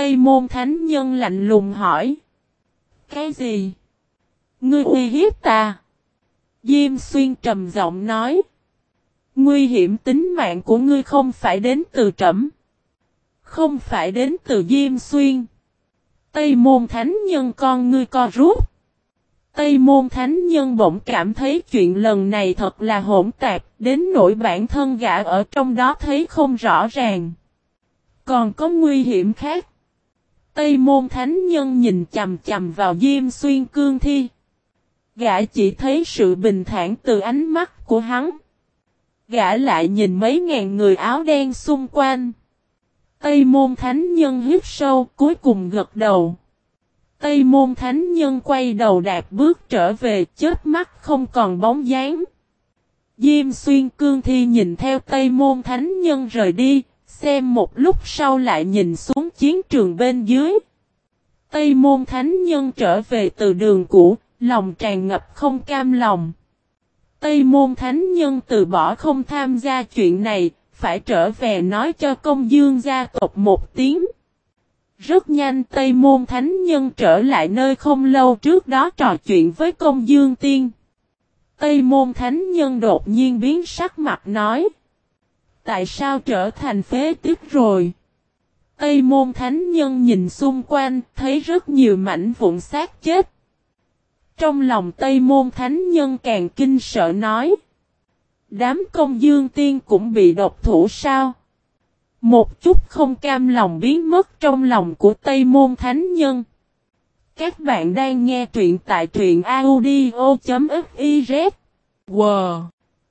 Tây môn thánh nhân lạnh lùng hỏi. Cái gì? Ngươi uy hiếp ta? Diêm xuyên trầm giọng nói. Nguy hiểm tính mạng của ngươi không phải đến từ trẫm, Không phải đến từ Diêm xuyên. Tây môn thánh nhân con ngươi co rút. Tây môn thánh nhân bỗng cảm thấy chuyện lần này thật là hỗn tạp, đến nỗi bản thân gã ở trong đó thấy không rõ ràng. Còn có nguy hiểm khác. Tây môn thánh nhân nhìn chầm chầm vào Diêm Xuyên Cương Thi. Gã chỉ thấy sự bình thản từ ánh mắt của hắn. Gã lại nhìn mấy ngàn người áo đen xung quanh. Tây môn thánh nhân hít sâu cuối cùng gật đầu. Tây môn thánh nhân quay đầu đạp bước trở về chết mắt không còn bóng dáng. Diêm xuyên cương thi nhìn theo Tây môn thánh nhân rời đi, xem một lúc sau lại nhìn xuống chiến trường bên dưới. Tây môn thánh nhân trở về từ đường cũ, lòng tràn ngập không cam lòng. Tây môn thánh nhân từ bỏ không tham gia chuyện này, phải trở về nói cho công dương gia tộc một tiếng. Rất nhanh Tây Môn Thánh Nhân trở lại nơi không lâu trước đó trò chuyện với công dương tiên. Tây Môn Thánh Nhân đột nhiên biến sắc mặt nói. Tại sao trở thành phế tích rồi? Tây Môn Thánh Nhân nhìn xung quanh, thấy rất nhiều mảnh vụn xác chết. Trong lòng Tây Môn Thánh Nhân càng kinh sợ nói. Đám công dương tiên cũng bị độc thủ sao? Một chút không cam lòng biến mất trong lòng của Tây Môn Thánh Nhân. Các bạn đang nghe truyện tại truyện audio.fif. Wow!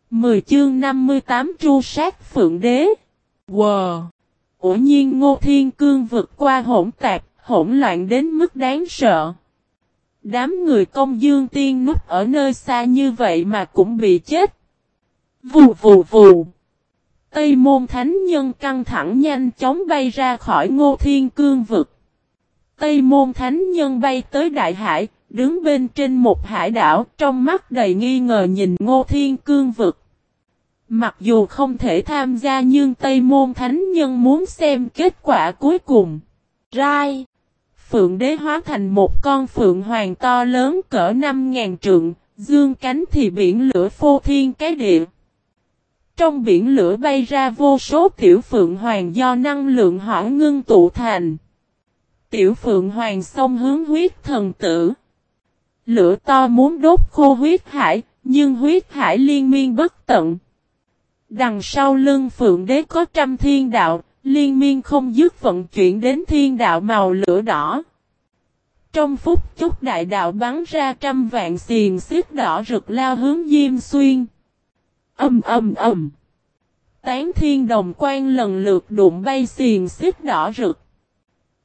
10 chương 58 tru sát phượng đế. Wow! Ủa nhiên Ngô Thiên Cương vượt qua hỗn tạp, hỗn loạn đến mức đáng sợ. Đám người công dương tiên núp ở nơi xa như vậy mà cũng bị chết. Vù vù vù. Tây môn thánh nhân căng thẳng nhanh chóng bay ra khỏi ngô thiên cương vực. Tây môn thánh nhân bay tới đại hải, đứng bên trên một hải đảo, trong mắt đầy nghi ngờ nhìn ngô thiên cương vực. Mặc dù không thể tham gia nhưng Tây môn thánh nhân muốn xem kết quả cuối cùng. Rai! Phượng đế hóa thành một con phượng hoàng to lớn cỡ 5.000 trượng, dương cánh thì biển lửa phô thiên cái địa. Trong biển lửa bay ra vô số tiểu phượng hoàng do năng lượng hỏa ngưng tụ thành. Tiểu phượng hoàng xông hướng huyết thần tử. Lửa to muốn đốt khô huyết hải, nhưng huyết hải liên miên bất tận. Đằng sau lưng phượng đế có trăm thiên đạo, liên miên không dứt vận chuyển đến thiên đạo màu lửa đỏ. Trong phút chốc đại đạo bắn ra trăm vạn xiền xích đỏ rực lao hướng Diêm Xuyên. Âm âm âm. Tán thiên đồng quan lần lượt đụng bay xiền xích đỏ rực.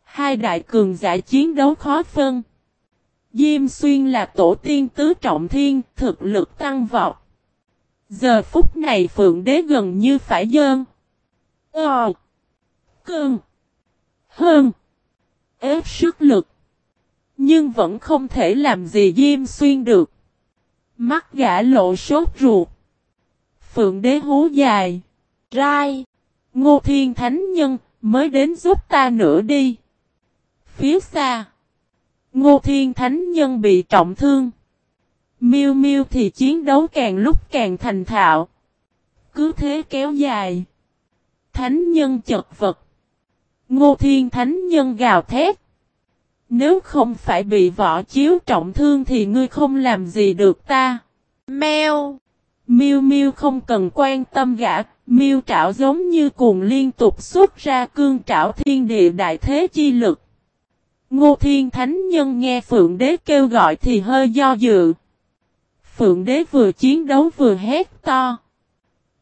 Hai đại cường giả chiến đấu khó phân. Diêm xuyên là tổ tiên tứ trọng thiên, thực lực tăng vọt. Giờ phút này phượng đế gần như phải dơn. Ờ. Cơn. Hơn. Ép sức lực. Nhưng vẫn không thể làm gì Diêm xuyên được. Mắt gã lộ sốt ruột. Phượng đế hú dài. Rai. Ngô Thiên Thánh Nhân mới đến giúp ta nữa đi. Phía xa. Ngô Thiên Thánh Nhân bị trọng thương. Miêu Miêu thì chiến đấu càng lúc càng thành thạo. Cứ thế kéo dài. Thánh Nhân chật vật. Ngô Thiên Thánh Nhân gào thét. Nếu không phải bị võ chiếu trọng thương thì ngươi không làm gì được ta. Mèo. Miu Miu không cần quan tâm gã, Miu trảo giống như cuồng liên tục xuất ra cương trảo thiên địa đại thế chi lực. Ngô Thiên Thánh Nhân nghe Phượng Đế kêu gọi thì hơi do dự. Phượng Đế vừa chiến đấu vừa hét to.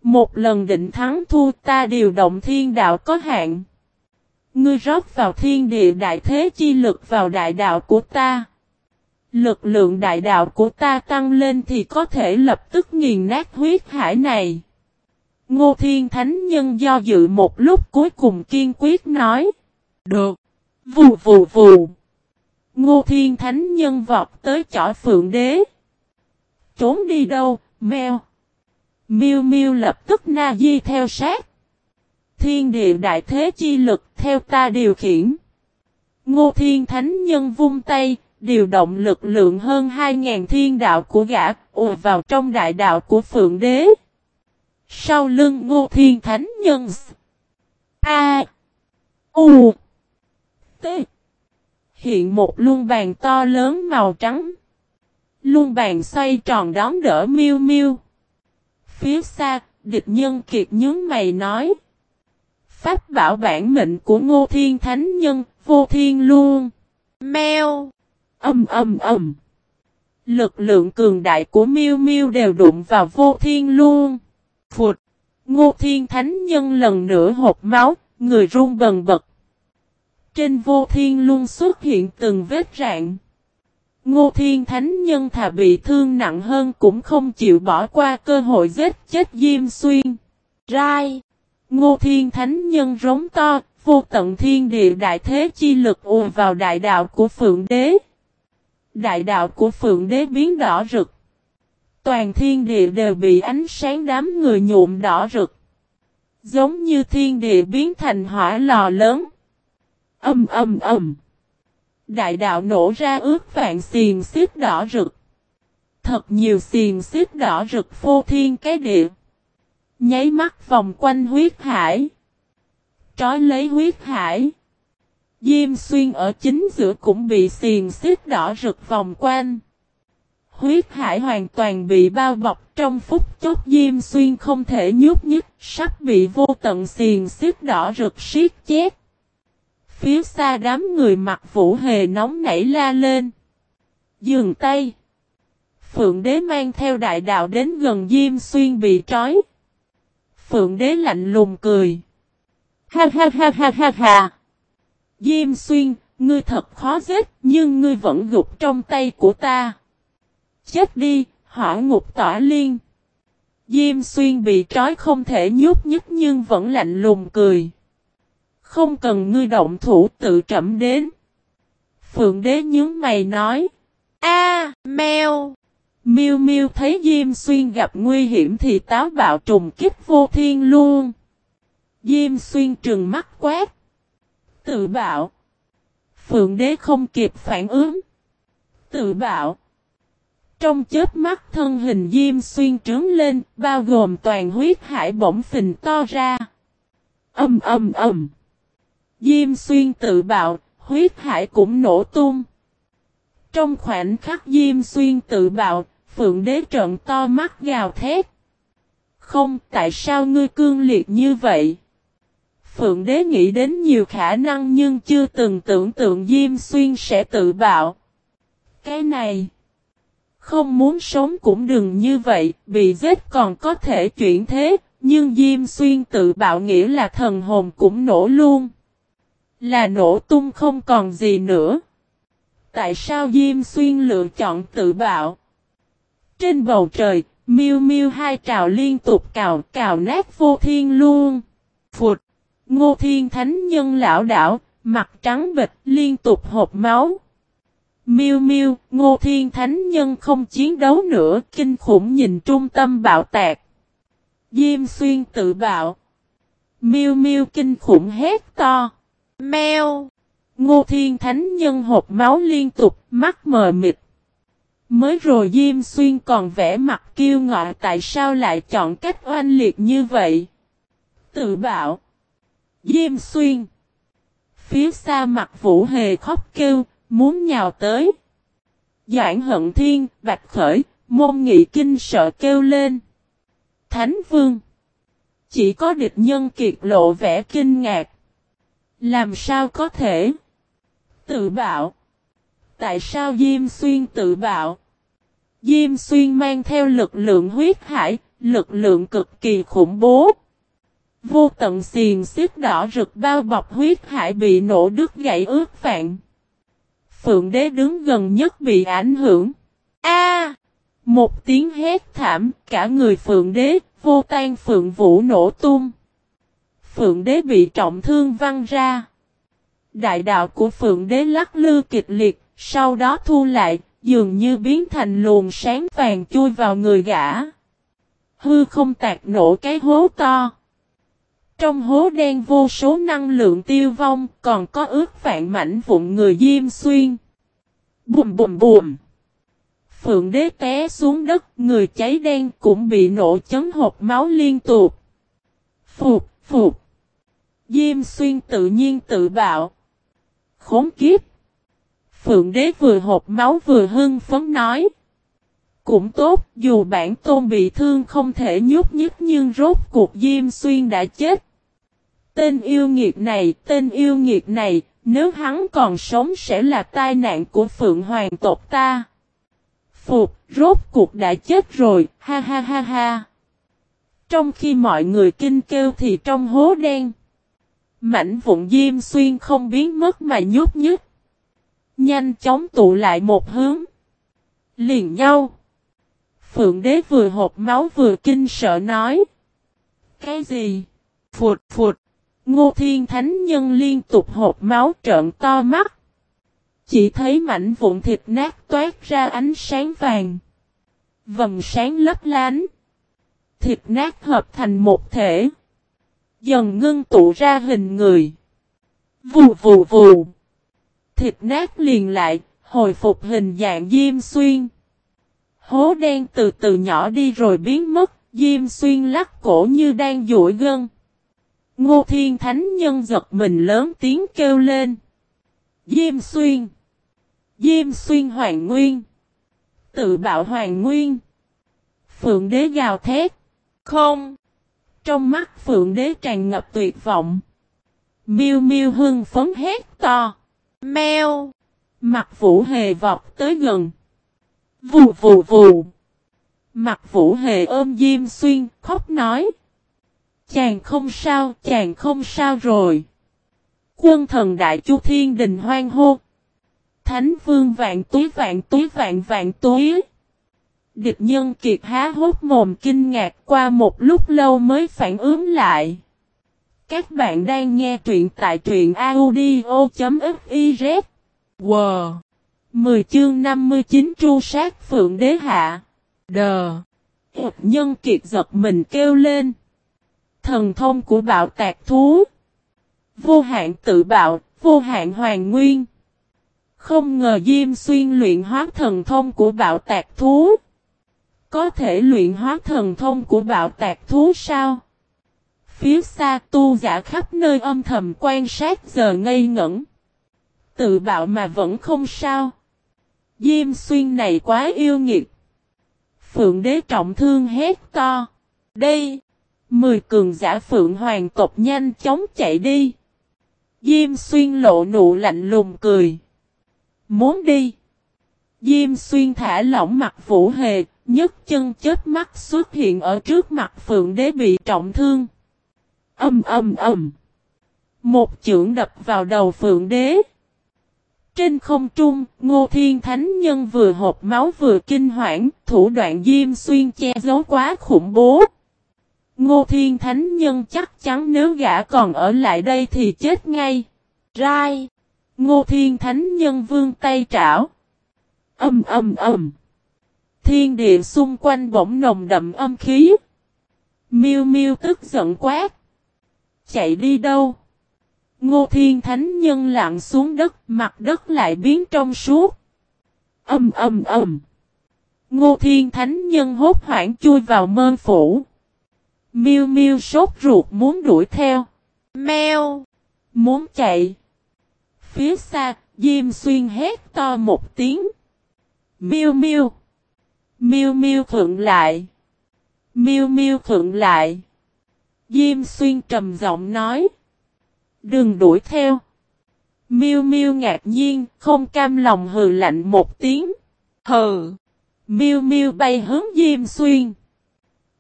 Một lần định thắng thua ta điều động thiên đạo có hạn. Ngươi rót vào thiên địa đại thế chi lực vào đại đạo của ta. Lực lượng đại đạo của ta tăng lên thì có thể lập tức nghiền nát huyết hải này. Ngô Thiên Thánh Nhân do dự một lúc cuối cùng kiên quyết nói. Được. Vù vù vù. Ngô Thiên Thánh Nhân vọt tới chỏ phượng đế. Trốn đi đâu, meo. Miêu Miêu lập tức na di theo sát. Thiên địa đại thế chi lực theo ta điều khiển. Ngô Thiên Thánh Nhân vung tay, điều động lực lượng hơn 2.000 thiên đạo của gã, ùa vào trong đại đạo của Phượng Đế. Sau lưng Ngô Thiên Thánh Nhân A U T Hiện một luân bàn to lớn màu trắng luôn bàn xoay tròn đón đỡ miêu miêu. Phía xa, địch nhân kiệt nhướng mày nói. Pháp bảo bản mệnh của Ngô Thiên Thánh Nhân, vô thiên luôn. Mèo. Âm âm âm. Lực lượng cường đại của miêu miêu đều đụng vào vô thiên luôn. Phụt. Ngô Thiên Thánh Nhân lần nữa hộp máu, người run bần bật. Trên vô thiên luôn xuất hiện từng vết rạn. Ngô Thiên Thánh Nhân thà bị thương nặng hơn cũng không chịu bỏ qua cơ hội giết chết Diêm Xuyên. Rai. Ngô Thiên Thánh Nhân rống to, vô tận thiên địa đại thế chi lực ùa vào đại đạo của Phượng Đế. Đại đạo của Phượng Đế biến đỏ rực. Toàn thiên địa đều bị ánh sáng đám người nhuộm đỏ rực. Giống như thiên địa biến thành hỏa lò lớn. Âm âm âm. Đại đạo nổ ra ướt vạn xiền xích đỏ rực. Thật nhiều xiền xích đỏ rực phô thiên cái địa. Nháy mắt vòng quanh huyết hải. Trói lấy huyết hải. Diêm xuyên ở chính giữa cũng bị xiền xích đỏ rực vòng quanh. Huyết hải hoàn toàn bị bao bọc trong phút chốc Diêm Xuyên không thể nhúc nhích, sắp bị vô tận xiền xích đỏ rực siết chết. Phía xa đám người mặc vũ hề nóng nảy la lên. Dừng tay. Phượng đế mang theo đại đạo đến gần Diêm Xuyên bị trói. Phượng đế lạnh lùng cười. Ha ha ha ha ha ha. Diêm Xuyên, ngươi thật khó giết, nhưng ngươi vẫn gục trong tay của ta. Chết đi, hỏa ngục tỏa liên. Diêm Xuyên bị trói không thể nhúc nhích nhưng vẫn lạnh lùng cười. Không cần ngươi động thủ tự trẩm đến. Phượng đế nhướng mày nói. A, mèo. Miêu Miêu thấy Diêm Xuyên gặp nguy hiểm thì táo bạo trùng kích vô thiên luôn. Diêm Xuyên trừng mắt quát. Tự bạo. Phượng đế không kịp phản ứng. Tự bạo. Trong chết mắt thân hình Diêm Xuyên trướng lên, bao gồm toàn huyết hải bỗng phình to ra. Âm âm âm. Diêm Xuyên tự bạo, huyết hải cũng nổ tung. Trong khoảnh khắc Diêm Xuyên tự bạo, Phượng đế trận to mắt gào thét. Không, tại sao ngươi cương liệt như vậy? Phượng đế nghĩ đến nhiều khả năng nhưng chưa từng tưởng tượng Diêm Xuyên sẽ tự bạo. Cái này, không muốn sống cũng đừng như vậy, bị giết còn có thể chuyển thế, nhưng Diêm Xuyên tự bạo nghĩa là thần hồn cũng nổ luôn. Là nổ tung không còn gì nữa. Tại sao Diêm Xuyên lựa chọn tự bạo? Trên bầu trời, miêu miêu hai trào liên tục cào cào nát vô thiên luôn. Phụt! Ngô thiên thánh nhân lão đảo, mặt trắng bịch liên tục hộp máu. Miêu miêu, ngô thiên thánh nhân không chiến đấu nữa, kinh khủng nhìn trung tâm bạo tạc. Diêm xuyên tự bạo. Miêu miêu kinh khủng hét to. Mèo! Ngô thiên thánh nhân hộp máu liên tục, mắt mờ mịt. Mới rồi Diêm Xuyên còn vẽ mặt kiêu ngọ tại sao lại chọn cách oanh liệt như vậy. Tự bạo. Diêm Xuyên. Phía xa mặt Vũ Hề khóc kêu, muốn nhào tới. Doãn hận thiên, bạch khởi, môn nghị kinh sợ kêu lên. Thánh Vương. Chỉ có địch nhân kiệt lộ vẻ kinh ngạc. Làm sao có thể? Tự bạo. Tại sao Diêm Xuyên tự bạo? Diêm Xuyên mang theo lực lượng huyết hải, lực lượng cực kỳ khủng bố. Vô tận xiền xích đỏ rực bao bọc huyết hải bị nổ đứt gãy ướt phạn. Phượng đế đứng gần nhất bị ảnh hưởng. A! một tiếng hét thảm, cả người phượng đế, vô tan phượng vũ nổ tung. Phượng đế bị trọng thương văng ra. Đại đạo của phượng đế lắc lư kịch liệt, sau đó thu lại, dường như biến thành luồng sáng vàng chui vào người gã. Hư không tạc nổ cái hố to. Trong hố đen vô số năng lượng tiêu vong, còn có ước vạn mảnh vụn người Diêm Xuyên. Bùm bùm bùm. Phượng đế té xuống đất, người cháy đen cũng bị nổ chấn hộp máu liên tục. Phục, phục. Diêm Xuyên tự nhiên tự bạo. Khốn kiếp. Phượng đế vừa hộp máu vừa hưng phấn nói. Cũng tốt, dù bản tôn bị thương không thể nhúc nhích nhưng rốt cuộc Diêm Xuyên đã chết. Tên yêu nghiệt này, tên yêu nghiệt này, nếu hắn còn sống sẽ là tai nạn của Phượng Hoàng tộc ta. Phục, rốt cuộc đã chết rồi, ha ha ha ha. Trong khi mọi người kinh kêu thì trong hố đen. Mảnh vụn Diêm Xuyên không biến mất mà nhút nhút, Nhanh chóng tụ lại một hướng. Liền nhau. Phượng đế vừa hộp máu vừa kinh sợ nói. Cái gì? Phụt phụt. Ngô Thiên Thánh Nhân liên tục hộp máu trợn to mắt. Chỉ thấy mảnh vụn thịt nát toát ra ánh sáng vàng. Vầng sáng lấp lánh. Thịt nát hợp thành một thể. Dần ngưng tụ ra hình người. Vù vù vù. Thịt nát liền lại, hồi phục hình dạng diêm xuyên. Hố đen từ từ nhỏ đi rồi biến mất, Diêm Xuyên lắc cổ như đang duỗi gân. Ngô Thiên Thánh Nhân giật mình lớn tiếng kêu lên. Diêm Xuyên. Diêm Xuyên Hoàng Nguyên. Tự bạo Hoàng Nguyên. Phượng Đế gào thét. Không. Trong mắt Phượng Đế tràn ngập tuyệt vọng. Miêu miêu hưng phấn hét to. Mèo. Mặt vũ hề vọt tới gần. Vù vù vù. Mặt vũ hề ôm Diêm Xuyên, khóc nói. Chàng không sao, chàng không sao rồi. Quân thần đại chu thiên đình hoang hô. Thánh vương vạn túi vạn túi vạn vạn túi. Địch nhân kiệt há hốt mồm kinh ngạc qua một lúc lâu mới phản ứng lại. Các bạn đang nghe truyện tại truyện audio.fiz. Wow! 10 chương 59 tru sát phượng đế hạ. Đờ. Hiệp nhân kiệt giật mình kêu lên. Thần thông của bạo tạc thú. Vô hạn tự bạo, vô hạn hoàng nguyên. Không ngờ Diêm Xuyên luyện hóa thần thông của bạo tạc thú. Có thể luyện hóa thần thông của bạo tạc thú sao? Phía xa tu giả khắp nơi âm thầm quan sát giờ ngây ngẩn. Tự bạo mà vẫn không sao. Diêm xuyên này quá yêu nghiệt. Phượng đế trọng thương hét to. Đây! Mười cường giả phượng hoàng tộc nhanh chóng chạy đi. Diêm xuyên lộ nụ lạnh lùng cười. Muốn đi. Diêm xuyên thả lỏng mặt vũ hề, nhất chân chết mắt xuất hiện ở trước mặt phượng đế bị trọng thương. Âm âm âm. Một chưởng đập vào đầu phượng đế. Trên không trung, Ngô Thiên Thánh Nhân vừa hộp máu vừa kinh hoảng, thủ đoạn diêm xuyên che giấu quá khủng bố. Ngô Thiên Thánh Nhân chắc chắn nếu gã còn ở lại đây thì chết ngay. Rai! Ngô Thiên Thánh Nhân vương tay trảo. Âm âm âm. Thiên địa xung quanh bỗng nồng đậm âm khí. Miêu miêu tức giận quát. Chạy đi đâu? Ngô Thiên Thánh Nhân lặng xuống đất, mặt đất lại biến trong suốt. Âm âm âm. Ngô Thiên Thánh Nhân hốt hoảng chui vào mơ phủ. Miêu miêu sốt ruột muốn đuổi theo. Mèo. Muốn chạy. Phía xa, Diêm Xuyên hét to một tiếng. Miêu miêu. Miêu miêu khựng lại. Miêu miêu khựng lại. Diêm Xuyên trầm giọng nói. Đừng đuổi theo. Miêu Miêu ngạc nhiên, không cam lòng hừ lạnh một tiếng. Hừ. Miêu Miêu bay hướng Diêm Xuyên.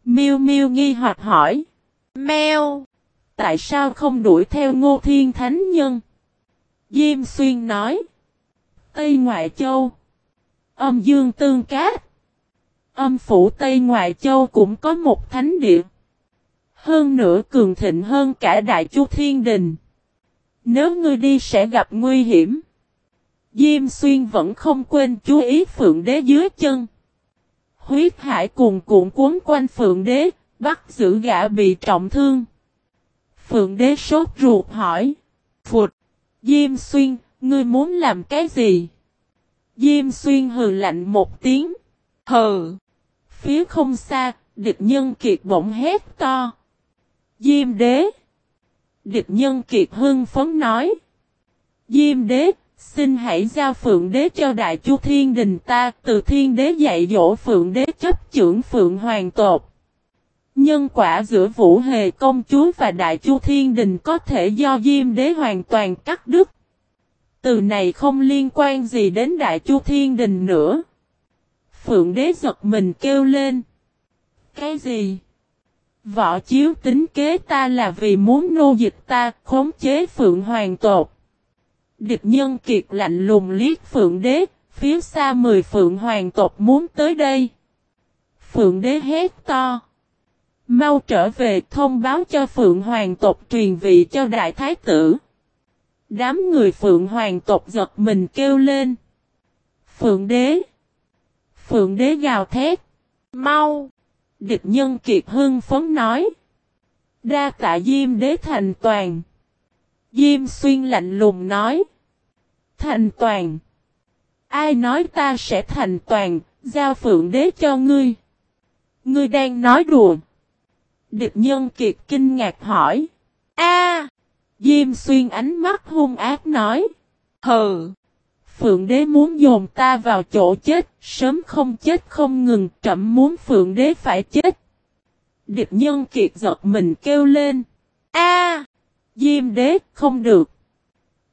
Miêu Miêu nghi hoặc hỏi. Mèo. Tại sao không đuổi theo Ngô Thiên Thánh Nhân? Diêm Xuyên nói. Tây Ngoại Châu. Âm Dương Tương Cát. Âm Phủ Tây Ngoại Châu cũng có một thánh địa. Hơn nữa cường thịnh hơn cả Đại Chu Thiên Đình. Nếu ngươi đi sẽ gặp nguy hiểm. Diêm xuyên vẫn không quên chú ý phượng đế dưới chân. Huyết hải cùng cuộn cuốn quanh phượng đế, bắt giữ gã bị trọng thương. Phượng đế sốt ruột hỏi. Phụt! Diêm xuyên, ngươi muốn làm cái gì? Diêm xuyên hừ lạnh một tiếng. Hừ! Phía không xa, địch nhân kiệt bỗng hét to. Diêm đế! Địch nhân kiệt hưng phấn nói. Diêm đế, xin hãy giao phượng đế cho đại chu thiên đình ta, từ thiên đế dạy dỗ phượng đế chấp trưởng phượng hoàng tột. Nhân quả giữa Vũ Hề công chúa và Đại Chu Thiên Đình có thể do Diêm Đế hoàn toàn cắt đứt. Từ này không liên quan gì đến Đại Chu Thiên Đình nữa. Phượng Đế giật mình kêu lên. Cái gì? Võ chiếu tính kế ta là vì muốn nô dịch ta, khống chế Phượng Hoàng tột. Địch nhân kiệt lạnh lùng liếc Phượng Đế, phía xa mười Phượng Hoàng tộc muốn tới đây. Phượng Đế hét to. Mau trở về thông báo cho Phượng Hoàng tộc truyền vị cho Đại Thái tử. Đám người Phượng Hoàng tộc giật mình kêu lên. Phượng Đế. Phượng Đế gào thét. Mau. Địch nhân kiệt hưng phấn nói. Đa tạ Diêm Đế thành toàn. Diêm xuyên lạnh lùng nói. Thành toàn. Ai nói ta sẽ thành toàn, giao Phượng Đế cho ngươi. Ngươi đang nói đùa. Địch nhân kiệt kinh ngạc hỏi. A, Diêm xuyên ánh mắt hung ác nói. Hừ! Phượng đế muốn dồn ta vào chỗ chết, sớm không chết không ngừng, chậm muốn phượng đế phải chết. Địch nhân kiệt giật mình kêu lên. A, Diêm đế, không được.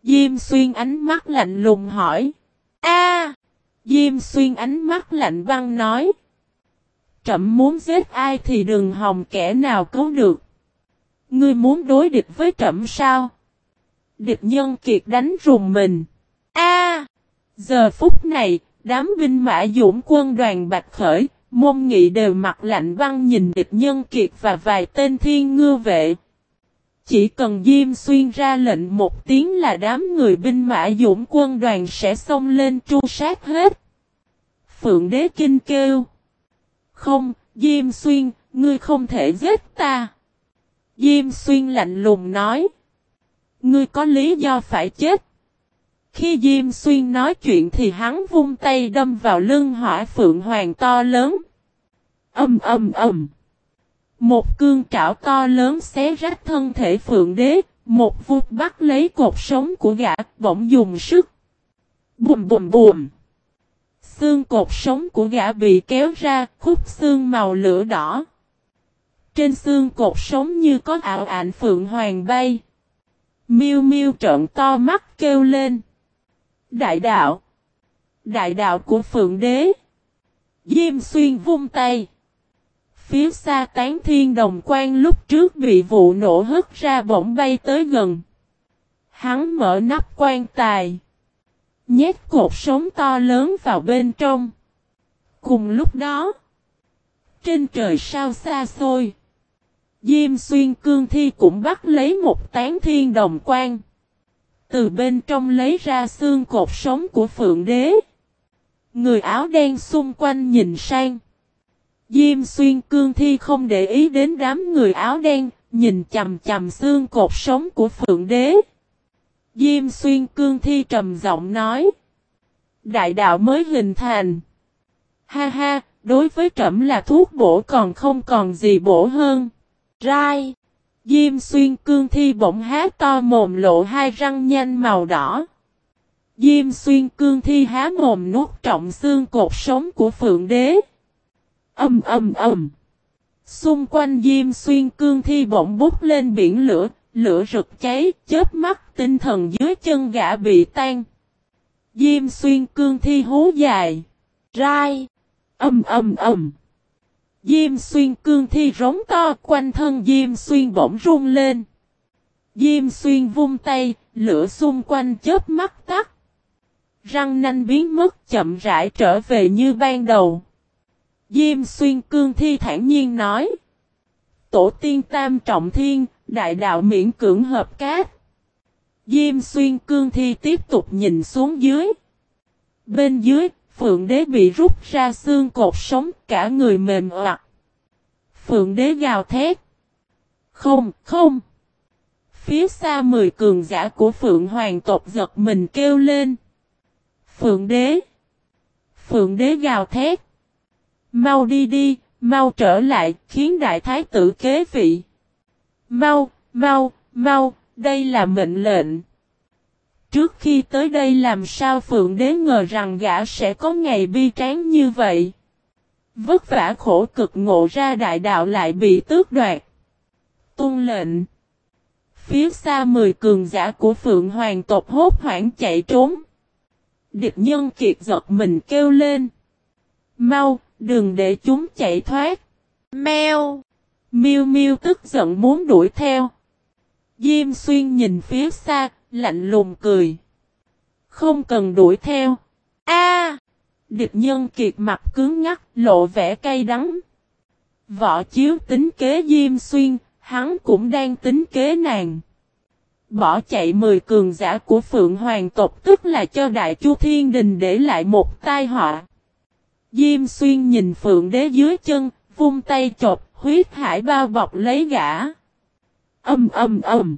Diêm xuyên ánh mắt lạnh lùng hỏi. A, Diêm xuyên ánh mắt lạnh băng nói trẫm muốn giết ai thì đừng hòng kẻ nào cứu được. Ngươi muốn đối địch với trẫm sao? Địch nhân kiệt đánh rùng mình. A! Giờ phút này, đám binh mã dũng quân đoàn bạch khởi, môn nghị đều mặt lạnh băng nhìn địch nhân kiệt và vài tên thiên ngư vệ. Chỉ cần Diêm Xuyên ra lệnh một tiếng là đám người binh mã dũng quân đoàn sẽ xông lên tru sát hết. Phượng đế kinh kêu. Không, Diêm Xuyên, ngươi không thể giết ta. Diêm Xuyên lạnh lùng nói. Ngươi có lý do phải chết. Khi Diêm Xuyên nói chuyện thì hắn vung tay đâm vào lưng hỏa phượng hoàng to lớn. Âm âm âm. Một cương trảo to lớn xé rách thân thể phượng đế, một vụt bắt lấy cột sống của gã, bỗng dùng sức. Bùm bùm bùm. Xương cột sống của gã bị kéo ra, khúc xương màu lửa đỏ. Trên xương cột sống như có ảo ảnh phượng hoàng bay. Miêu miêu trợn to mắt kêu lên. Đại đạo! Đại đạo của phượng đế! Diêm xuyên vung tay. Phía xa tán thiên đồng quan lúc trước bị vụ nổ hất ra bỗng bay tới gần. Hắn mở nắp quan tài. Nhét cột sống to lớn vào bên trong. Cùng lúc đó, trên trời sao xa xôi, Diêm xuyên cương thi cũng bắt lấy một tán thiên đồng quan. Từ bên trong lấy ra xương cột sống của phượng đế. Người áo đen xung quanh nhìn sang. Diêm xuyên cương thi không để ý đến đám người áo đen, nhìn chầm chầm xương cột sống của phượng đế. Diêm xuyên cương thi trầm giọng nói. Đại đạo mới hình thành. Ha ha, đối với trẫm là thuốc bổ còn không còn gì bổ hơn. Rai. Diêm xuyên cương thi bỗng há to mồm lộ hai răng nhanh màu đỏ. Diêm xuyên cương thi há mồm nuốt trọng xương cột sống của phượng đế. Âm âm âm. Xung quanh Diêm xuyên cương thi bỗng bút lên biển lửa, lửa rực cháy, chớp mắt tinh thần dưới chân gã bị tan. Diêm xuyên cương thi hú dài. Rai. Âm âm âm. Diêm xuyên cương thi rống to quanh thân Diêm xuyên bỗng rung lên. Diêm xuyên vung tay, lửa xung quanh chớp mắt tắt. Răng nanh biến mất chậm rãi trở về như ban đầu. Diêm xuyên cương thi thản nhiên nói. Tổ tiên tam trọng thiên, đại đạo miễn cưỡng hợp cát. Diêm xuyên cương thi tiếp tục nhìn xuống dưới. Bên dưới, phượng đế bị rút ra xương cột sống cả người mềm oặt. Phượng đế gào thét. Không, không. Phía xa mười cường giả của Phượng Hoàng tộc giật mình kêu lên. Phượng đế. Phượng đế gào thét. Mau đi đi, mau trở lại, khiến đại thái tử kế vị. Mau, mau, mau, đây là mệnh lệnh. Trước khi tới đây làm sao Phượng Đế ngờ rằng gã sẽ có ngày bi tráng như vậy. Vất vả khổ cực ngộ ra đại đạo lại bị tước đoạt. Tôn lệnh. Phía xa mười cường giả của Phượng Hoàng tộc hốt hoảng chạy trốn. Địch nhân kiệt giật mình kêu lên. Mau, đừng để chúng chạy thoát. Mèo. Miêu Miêu tức giận muốn đuổi theo. Diêm xuyên nhìn phía xa, lạnh lùng cười. Không cần đuổi theo. A! địch nhân kiệt mặt cứng ngắc, lộ vẻ cay đắng. Võ chiếu tính kế Diêm Xuyên, hắn cũng đang tính kế nàng. Bỏ chạy mười cường giả của Phượng Hoàng tộc tức là cho Đại Chu Thiên Đình để lại một tai họa. Diêm Xuyên nhìn Phượng Đế dưới chân, vung tay chộp, huyết hải bao bọc lấy gã. Âm âm âm.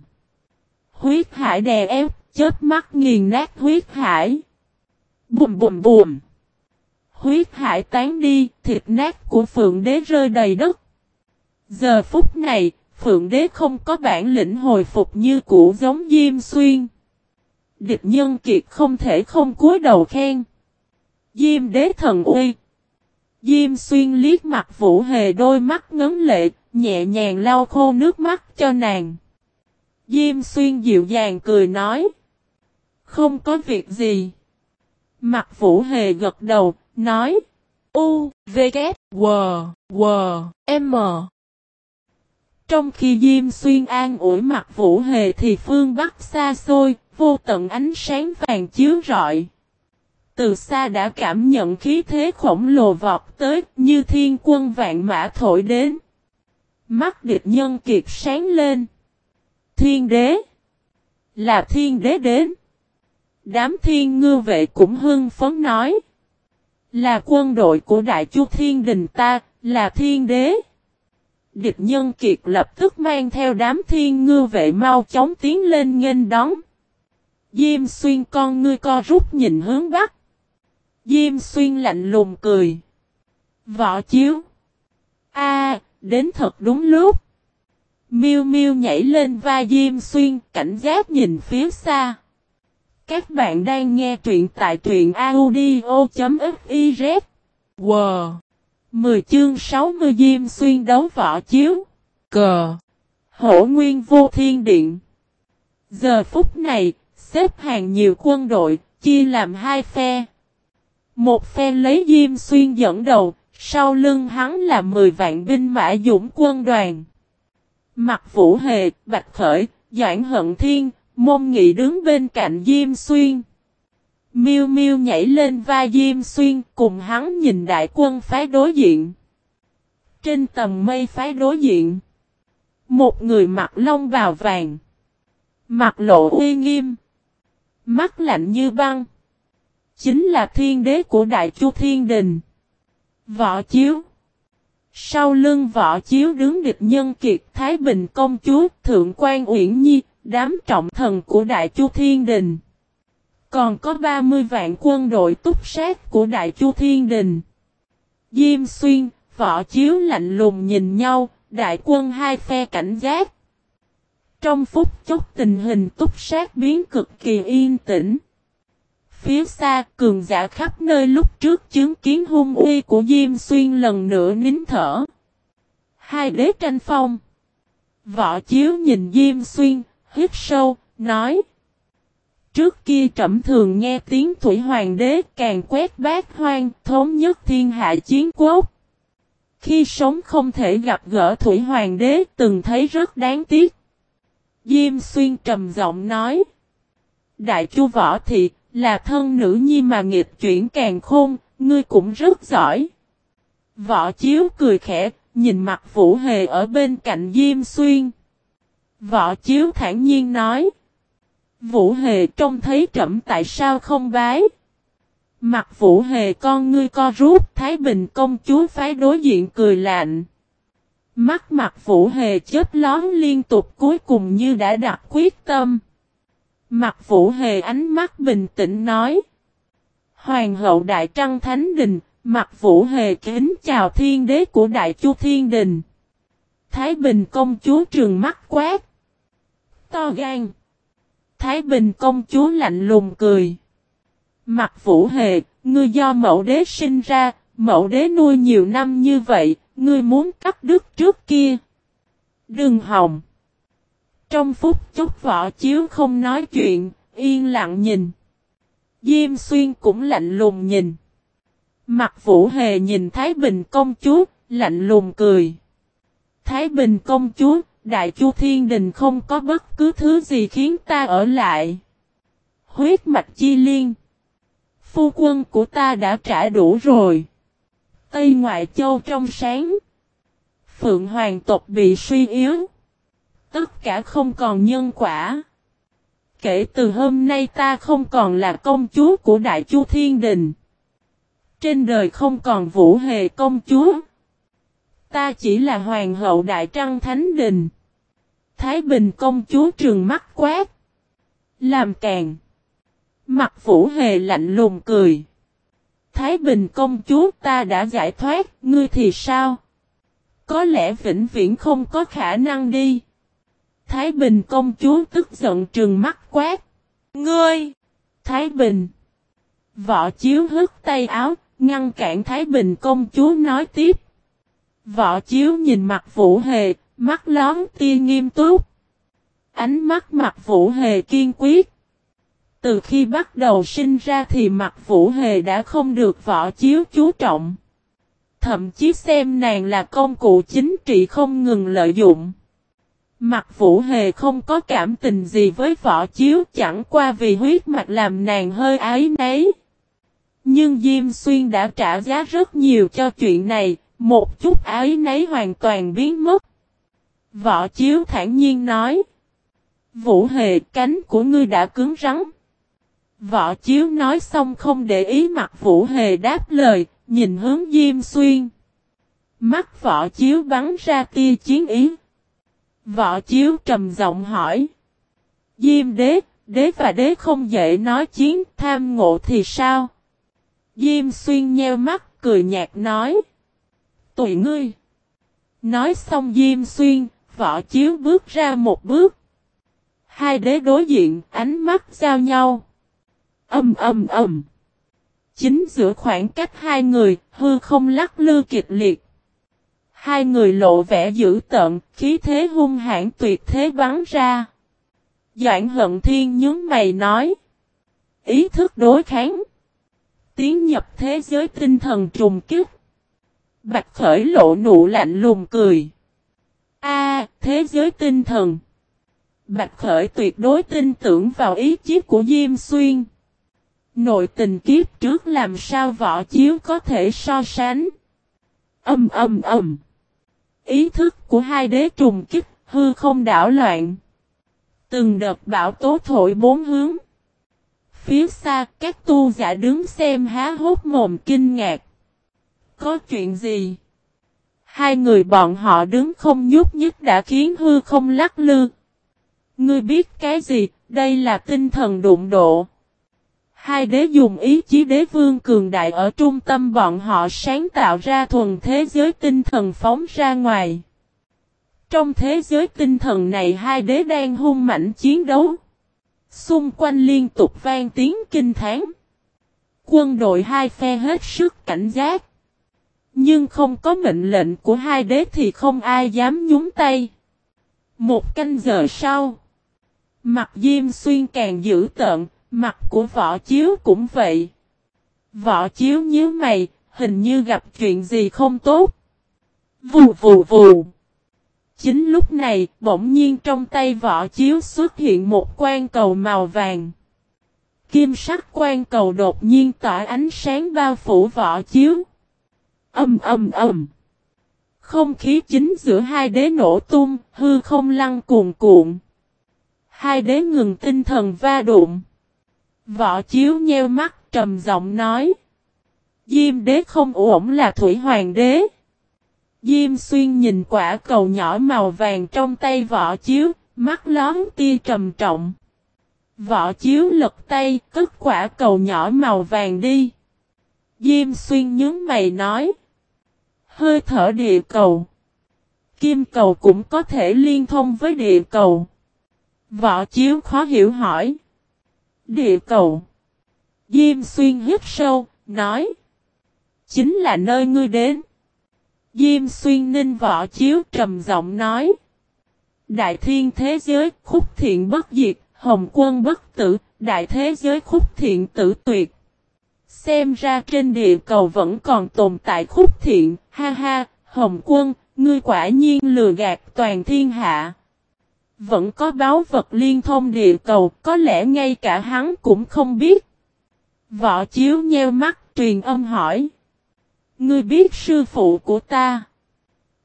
Huyết hải đè ép, chết mắt nghiền nát huyết hải. Bùm bùm bùm. Huyết hải tán đi, thịt nát của Phượng Đế rơi đầy đất. Giờ phút này, Phượng Đế không có bản lĩnh hồi phục như cũ giống Diêm Xuyên. Địch nhân kiệt không thể không cúi đầu khen. Diêm Đế thần uy. Diêm Xuyên liếc mặt Vũ Hề đôi mắt ngấn lệ, nhẹ nhàng lau khô nước mắt cho nàng. Diêm Xuyên dịu dàng cười nói. Không có việc gì. Mặt Vũ Hề gật đầu, nói. U, V, K, W, W, M. Trong khi Diêm Xuyên an ủi mặt Vũ Hề thì phương Bắc xa xôi, vô tận ánh sáng vàng chiếu rọi. Từ xa đã cảm nhận khí thế khổng lồ vọt tới như thiên quân vạn mã thổi đến. Mắt địch nhân kiệt sáng lên. Thiên đế. Là thiên đế đến. Đám thiên ngư vệ cũng hưng phấn nói. Là quân đội của đại chu thiên đình ta, là thiên đế. Địch nhân kiệt lập tức mang theo đám thiên ngư vệ mau chóng tiến lên nghênh đón. Diêm xuyên con ngươi co rút nhìn hướng bắc. Diêm xuyên lạnh lùng cười. Võ chiếu. A, đến thật đúng lúc. Miêu Miêu nhảy lên vai Diêm Xuyên, cảnh giác nhìn phía xa. Các bạn đang nghe truyện tại truyện audio.fiz. Wow! 10 chương 60 Diêm Xuyên đấu võ chiếu. Cờ! Hổ Nguyên Vô Thiên Điện. Giờ phút này, xếp hàng nhiều quân đội, chia làm hai phe. Một phe lấy Diêm Xuyên dẫn đầu, sau lưng hắn là 10 vạn binh mã dũng quân đoàn. Mặt Vũ Hề, Bạch Khởi, Doãn Hận Thiên, Môn Nghị đứng bên cạnh Diêm Xuyên. Miêu Miêu nhảy lên vai Diêm Xuyên cùng hắn nhìn đại quân phái đối diện. Trên tầng mây phái đối diện. Một người mặc lông bào vàng. Mặt lộ uy nghiêm. Mắt lạnh như băng. Chính là thiên đế của Đại Chu Thiên Đình. Võ Chiếu. Sau lưng võ chiếu đứng địch nhân kiệt Thái Bình công chúa Thượng quan Uyển Nhi, đám trọng thần của Đại Chu Thiên Đình. Còn có 30 vạn quân đội túc sát của Đại Chu Thiên Đình. Diêm xuyên, võ chiếu lạnh lùng nhìn nhau, đại quân hai phe cảnh giác. Trong phút chốc tình hình túc sát biến cực kỳ yên tĩnh. Phía xa, cường giả khắp nơi lúc trước chứng kiến hung uy của Diêm Xuyên lần nữa nín thở. Hai đế tranh phong. Võ Chiếu nhìn Diêm Xuyên, hít sâu, nói. Trước kia trẩm thường nghe tiếng Thủy Hoàng đế càng quét bát hoang, thống nhất thiên hạ chiến quốc. Khi sống không thể gặp gỡ Thủy Hoàng đế từng thấy rất đáng tiếc. Diêm Xuyên trầm giọng nói. Đại chu võ thị, là thân nữ nhi mà nghịch chuyển càng khôn, ngươi cũng rất giỏi. Võ Chiếu cười khẽ, nhìn mặt Vũ Hề ở bên cạnh Diêm Xuyên. Võ Chiếu thản nhiên nói. Vũ Hề trông thấy trẫm tại sao không bái. Mặt Vũ Hề con ngươi co rút Thái Bình công chúa phái đối diện cười lạnh. Mắt mặt vũ hề chết lón liên tục cuối cùng như đã đặt quyết tâm. Mặt vũ hề ánh mắt bình tĩnh nói. Hoàng hậu Đại Trăng Thánh Đình, mặt vũ hề kính chào thiên đế của Đại Chu Thiên Đình. Thái Bình công chúa trường mắt quát. To gan. Thái Bình công chúa lạnh lùng cười. Mặt vũ hề, ngươi do mẫu đế sinh ra, mẫu đế nuôi nhiều năm như vậy, ngươi muốn cắt đứt trước kia. Đừng hòng. Trong phút chốc võ chiếu không nói chuyện, yên lặng nhìn. Diêm xuyên cũng lạnh lùng nhìn. Mặt vũ hề nhìn Thái Bình công chúa, lạnh lùng cười. Thái Bình công chúa, Đại Chu Thiên Đình không có bất cứ thứ gì khiến ta ở lại. Huyết mạch chi liên. Phu quân của ta đã trả đủ rồi. Tây Ngoại Châu trong sáng. Phượng Hoàng tộc bị suy yếu. Tất cả không còn nhân quả. Kể từ hôm nay ta không còn là công chúa của Đại Chu Thiên Đình. Trên đời không còn vũ hề công chúa. Ta chỉ là hoàng hậu Đại Trăng Thánh Đình. Thái Bình công chúa trường mắt quát. Làm càng. Mặt vũ hề lạnh lùng cười. Thái Bình công chúa ta đã giải thoát, ngươi thì sao? Có lẽ vĩnh viễn không có khả năng đi. Thái Bình công chúa tức giận trừng mắt quát. Ngươi! Thái Bình! Võ chiếu hất tay áo, ngăn cản Thái Bình công chúa nói tiếp. Võ chiếu nhìn mặt vũ hề, mắt lón tia nghiêm túc. Ánh mắt mặt vũ hề kiên quyết. Từ khi bắt đầu sinh ra thì mặt vũ hề đã không được võ chiếu chú trọng. Thậm chí xem nàng là công cụ chính trị không ngừng lợi dụng. Mặt vũ hề không có cảm tình gì với võ chiếu chẳng qua vì huyết mạch làm nàng hơi ái nấy. Nhưng Diêm Xuyên đã trả giá rất nhiều cho chuyện này, một chút ái nấy hoàn toàn biến mất. Võ chiếu thản nhiên nói. Vũ hề cánh của ngươi đã cứng rắn. Võ chiếu nói xong không để ý mặt vũ hề đáp lời, nhìn hướng Diêm Xuyên. Mắt võ chiếu bắn ra tia chiến ý. Võ chiếu trầm giọng hỏi. Diêm đế, đế và đế không dễ nói chiến tham ngộ thì sao? Diêm xuyên nheo mắt cười nhạt nói. Tụi ngươi. Nói xong Diêm xuyên, võ chiếu bước ra một bước. Hai đế đối diện, ánh mắt giao nhau. Âm âm âm. Chính giữa khoảng cách hai người, hư không lắc lư kịch liệt. Hai người lộ vẻ dữ tợn, khí thế hung hãn tuyệt thế bắn ra. Doãn hận thiên nhướng mày nói. Ý thức đối kháng. Tiến nhập thế giới tinh thần trùng kích. Bạch khởi lộ nụ lạnh lùng cười. A, thế giới tinh thần. Bạch khởi tuyệt đối tin tưởng vào ý chí của Diêm Xuyên. Nội tình kiếp trước làm sao võ chiếu có thể so sánh. Âm âm âm. Ý thức của hai đế trùng kích, hư không đảo loạn. Từng đợt bão tố thổi bốn hướng. Phía xa, các tu giả đứng xem há hốt mồm kinh ngạc. Có chuyện gì? Hai người bọn họ đứng không nhúc nhích đã khiến hư không lắc lư. Ngươi biết cái gì, đây là tinh thần đụng độ. Hai đế dùng ý chí đế vương cường đại ở trung tâm bọn họ sáng tạo ra thuần thế giới tinh thần phóng ra ngoài. Trong thế giới tinh thần này hai đế đang hung mạnh chiến đấu. Xung quanh liên tục vang tiếng kinh thán. Quân đội hai phe hết sức cảnh giác. Nhưng không có mệnh lệnh của hai đế thì không ai dám nhúng tay. Một canh giờ sau. Mặt Diêm Xuyên càng dữ tợn, Mặt của võ chiếu cũng vậy. Võ chiếu như mày, hình như gặp chuyện gì không tốt. Vù vù vù. Chính lúc này, bỗng nhiên trong tay võ chiếu xuất hiện một quan cầu màu vàng. Kim sắc quan cầu đột nhiên tỏa ánh sáng bao phủ võ chiếu. Âm âm âm. Không khí chính giữa hai đế nổ tung, hư không lăn cuồn cuộn. Hai đế ngừng tinh thần va đụng. Võ chiếu nheo mắt trầm giọng nói. Diêm đế không ổn là thủy hoàng đế. Diêm xuyên nhìn quả cầu nhỏ màu vàng trong tay Võ chiếu, mắt lón tia trầm trọng. Võ chiếu lật tay, cất quả cầu nhỏ màu vàng đi. Diêm xuyên nhướng mày nói. Hơi thở địa cầu. Kim cầu cũng có thể liên thông với địa cầu. Võ chiếu khó hiểu hỏi. Địa cầu. Diêm xuyên hít sâu, nói. Chính là nơi ngươi đến. Diêm xuyên ninh võ chiếu trầm giọng nói. Đại thiên thế giới khúc thiện bất diệt, hồng quân bất tử, đại thế giới khúc thiện tử tuyệt. Xem ra trên địa cầu vẫn còn tồn tại khúc thiện, ha ha, hồng quân, ngươi quả nhiên lừa gạt toàn thiên hạ. Vẫn có báo vật liên thông địa cầu, có lẽ ngay cả hắn cũng không biết. Võ chiếu nheo mắt truyền âm hỏi. Ngươi biết sư phụ của ta.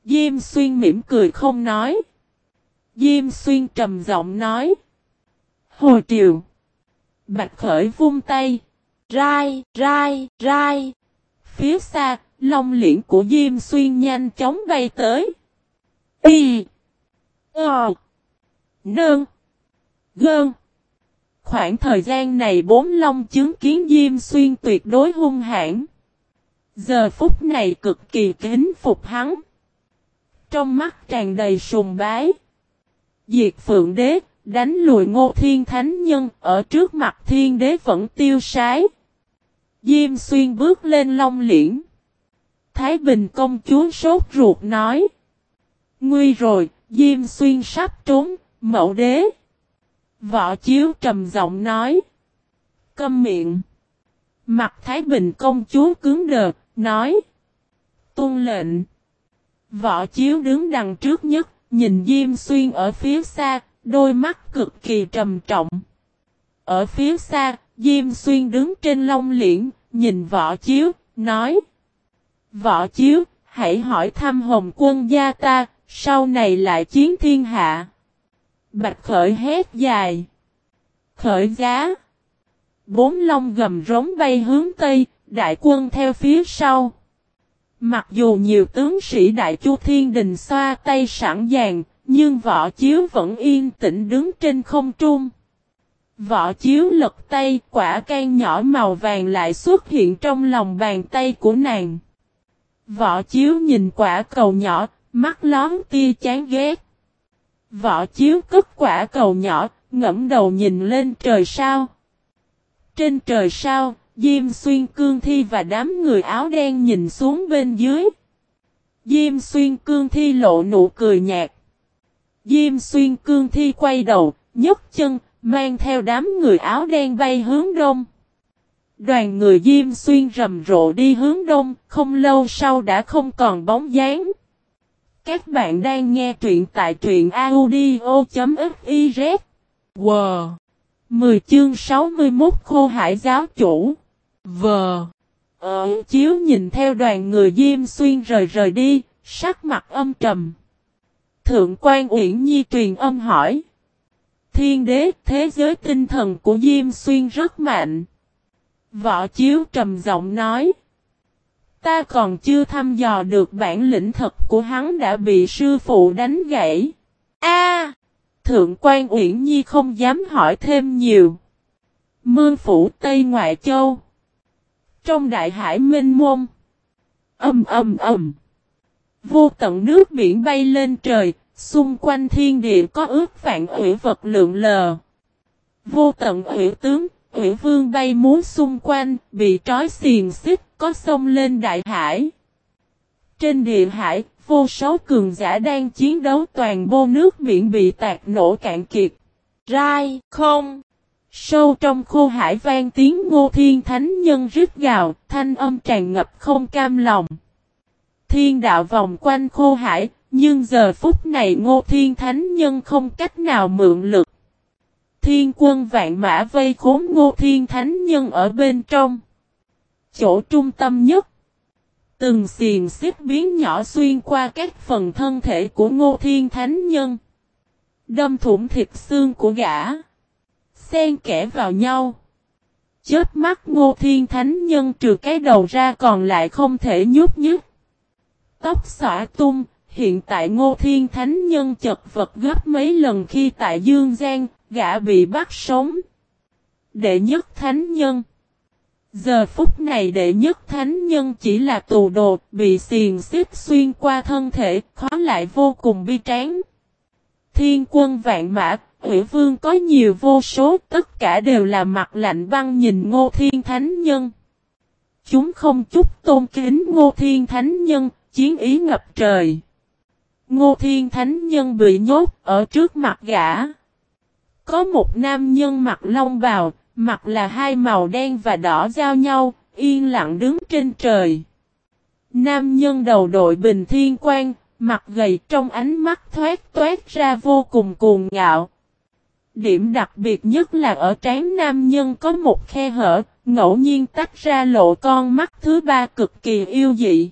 Diêm xuyên mỉm cười không nói. Diêm xuyên trầm giọng nói. Hồ triều. Bạch khởi vung tay. Rai, rai, rai. Phía xa, long liễn của Diêm xuyên nhanh chóng bay tới. Y. Ờ. Nương. Gơn. Khoảng thời gian này bốn long chứng kiến Diêm xuyên tuyệt đối hung hãn. Giờ phút này cực kỳ kính phục hắn. Trong mắt tràn đầy sùng bái. Diệt phượng đế, đánh lùi ngô thiên thánh nhân, ở trước mặt thiên đế vẫn tiêu sái. Diêm xuyên bước lên long liễn. Thái Bình công chúa sốt ruột nói. Nguy rồi, Diêm xuyên sắp trốn, mẫu đế. Võ chiếu trầm giọng nói. Câm miệng. Mặt Thái Bình công chúa cứng đờ, nói. Tôn lệnh. Võ chiếu đứng đằng trước nhất, nhìn Diêm Xuyên ở phía xa, đôi mắt cực kỳ trầm trọng. Ở phía xa, Diêm Xuyên đứng trên long liễn, nhìn võ chiếu, nói. Võ chiếu, hãy hỏi thăm hồng quân gia ta, sau này lại chiến thiên hạ. Bạch khởi hét dài. Khởi giá. Bốn long gầm rống bay hướng tây, đại quân theo phía sau. Mặc dù nhiều tướng sĩ đại chu thiên đình xoa tay sẵn dàng, nhưng võ chiếu vẫn yên tĩnh đứng trên không trung. Võ chiếu lật tay, quả can nhỏ màu vàng lại xuất hiện trong lòng bàn tay của nàng. Võ chiếu nhìn quả cầu nhỏ, mắt lón tia chán ghét. Võ chiếu cất quả cầu nhỏ, ngẫm đầu nhìn lên trời sao. Trên trời sao, Diêm xuyên cương thi và đám người áo đen nhìn xuống bên dưới. Diêm xuyên cương thi lộ nụ cười nhạt. Diêm xuyên cương thi quay đầu, nhấc chân, mang theo đám người áo đen bay hướng đông. Đoàn người Diêm xuyên rầm rộ đi hướng đông, không lâu sau đã không còn bóng dáng. Các bạn đang nghe truyện tại truyện audio.fiz. Wow! 10 chương 61 Khô Hải Giáo Chủ V. Ờ, chiếu nhìn theo đoàn người Diêm Xuyên rời rời đi, sắc mặt âm trầm. Thượng quan Uyển Nhi truyền âm hỏi. Thiên đế, thế giới tinh thần của Diêm Xuyên rất mạnh. Võ chiếu trầm giọng nói. Ta còn chưa thăm dò được bản lĩnh thật của hắn đã bị sư phụ đánh gãy. A, Thượng quan Uyển Nhi không dám hỏi thêm nhiều. Mương phủ Tây Ngoại Châu trong đại hải minh môn. Âm âm ầm. Vô tận nước biển bay lên trời, xung quanh thiên địa có ước vạn ủy vật lượng lờ. Vô tận ủy tướng, ủy vương bay múa xung quanh, bị trói xiềng xích, có sông lên đại hải. Trên địa hải, vô số cường giả đang chiến đấu toàn bộ nước biển bị tạc nổ cạn kiệt. Rai, không, Sâu trong khô hải vang tiếng ngô thiên thánh nhân rít gào, thanh âm tràn ngập không cam lòng. Thiên đạo vòng quanh khô hải, nhưng giờ phút này ngô thiên thánh nhân không cách nào mượn lực. Thiên quân vạn mã vây khốn ngô thiên thánh nhân ở bên trong. Chỗ trung tâm nhất. Từng xiền xếp biến nhỏ xuyên qua các phần thân thể của ngô thiên thánh nhân. Đâm thủng thịt xương của gã xen kẽ vào nhau. Chết mắt ngô thiên thánh nhân trừ cái đầu ra còn lại không thể nhúc nhích. tóc xỏa tung, hiện tại Ngô Thiên Thánh Nhân chật vật gấp mấy lần khi tại Dương Giang, gã bị bắt sống. Đệ nhất Thánh Nhân Giờ phút này đệ nhất Thánh Nhân chỉ là tù đồ, bị xiềng xếp xuyên qua thân thể, khó lại vô cùng bi tráng. Thiên quân vạn mã, Ủy vương có nhiều vô số, tất cả đều là mặt lạnh băng nhìn Ngô Thiên Thánh Nhân. Chúng không chút tôn kính Ngô Thiên Thánh Nhân, chiến ý ngập trời. Ngô Thiên Thánh Nhân bị nhốt ở trước mặt gã. Có một nam nhân mặc long bào, mặt là hai màu đen và đỏ giao nhau, yên lặng đứng trên trời. Nam nhân đầu đội bình thiên quan, mặt gầy trong ánh mắt thoát toát ra vô cùng cuồng ngạo. Điểm đặc biệt nhất là ở trán nam nhân có một khe hở, ngẫu nhiên tách ra lộ con mắt thứ ba cực kỳ yêu dị.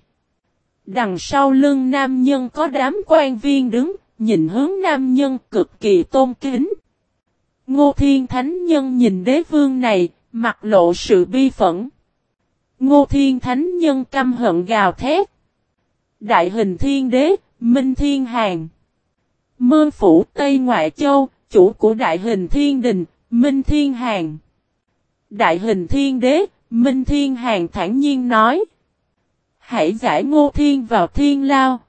Đằng sau lưng nam nhân có đám quan viên đứng, nhìn hướng nam nhân cực kỳ tôn kính. Ngô Thiên Thánh Nhân nhìn đế vương này, mặt lộ sự bi phẫn. Ngô Thiên Thánh Nhân căm hận gào thét. Đại hình thiên đế, Minh Thiên Hàng. Mơ phủ Tây Ngoại Châu, chủ của đại hình thiên đình, Minh Thiên Hàng. Đại hình thiên đế, Minh Thiên Hàng thản nhiên nói. Hãy giải ngô thiên vào thiên lao.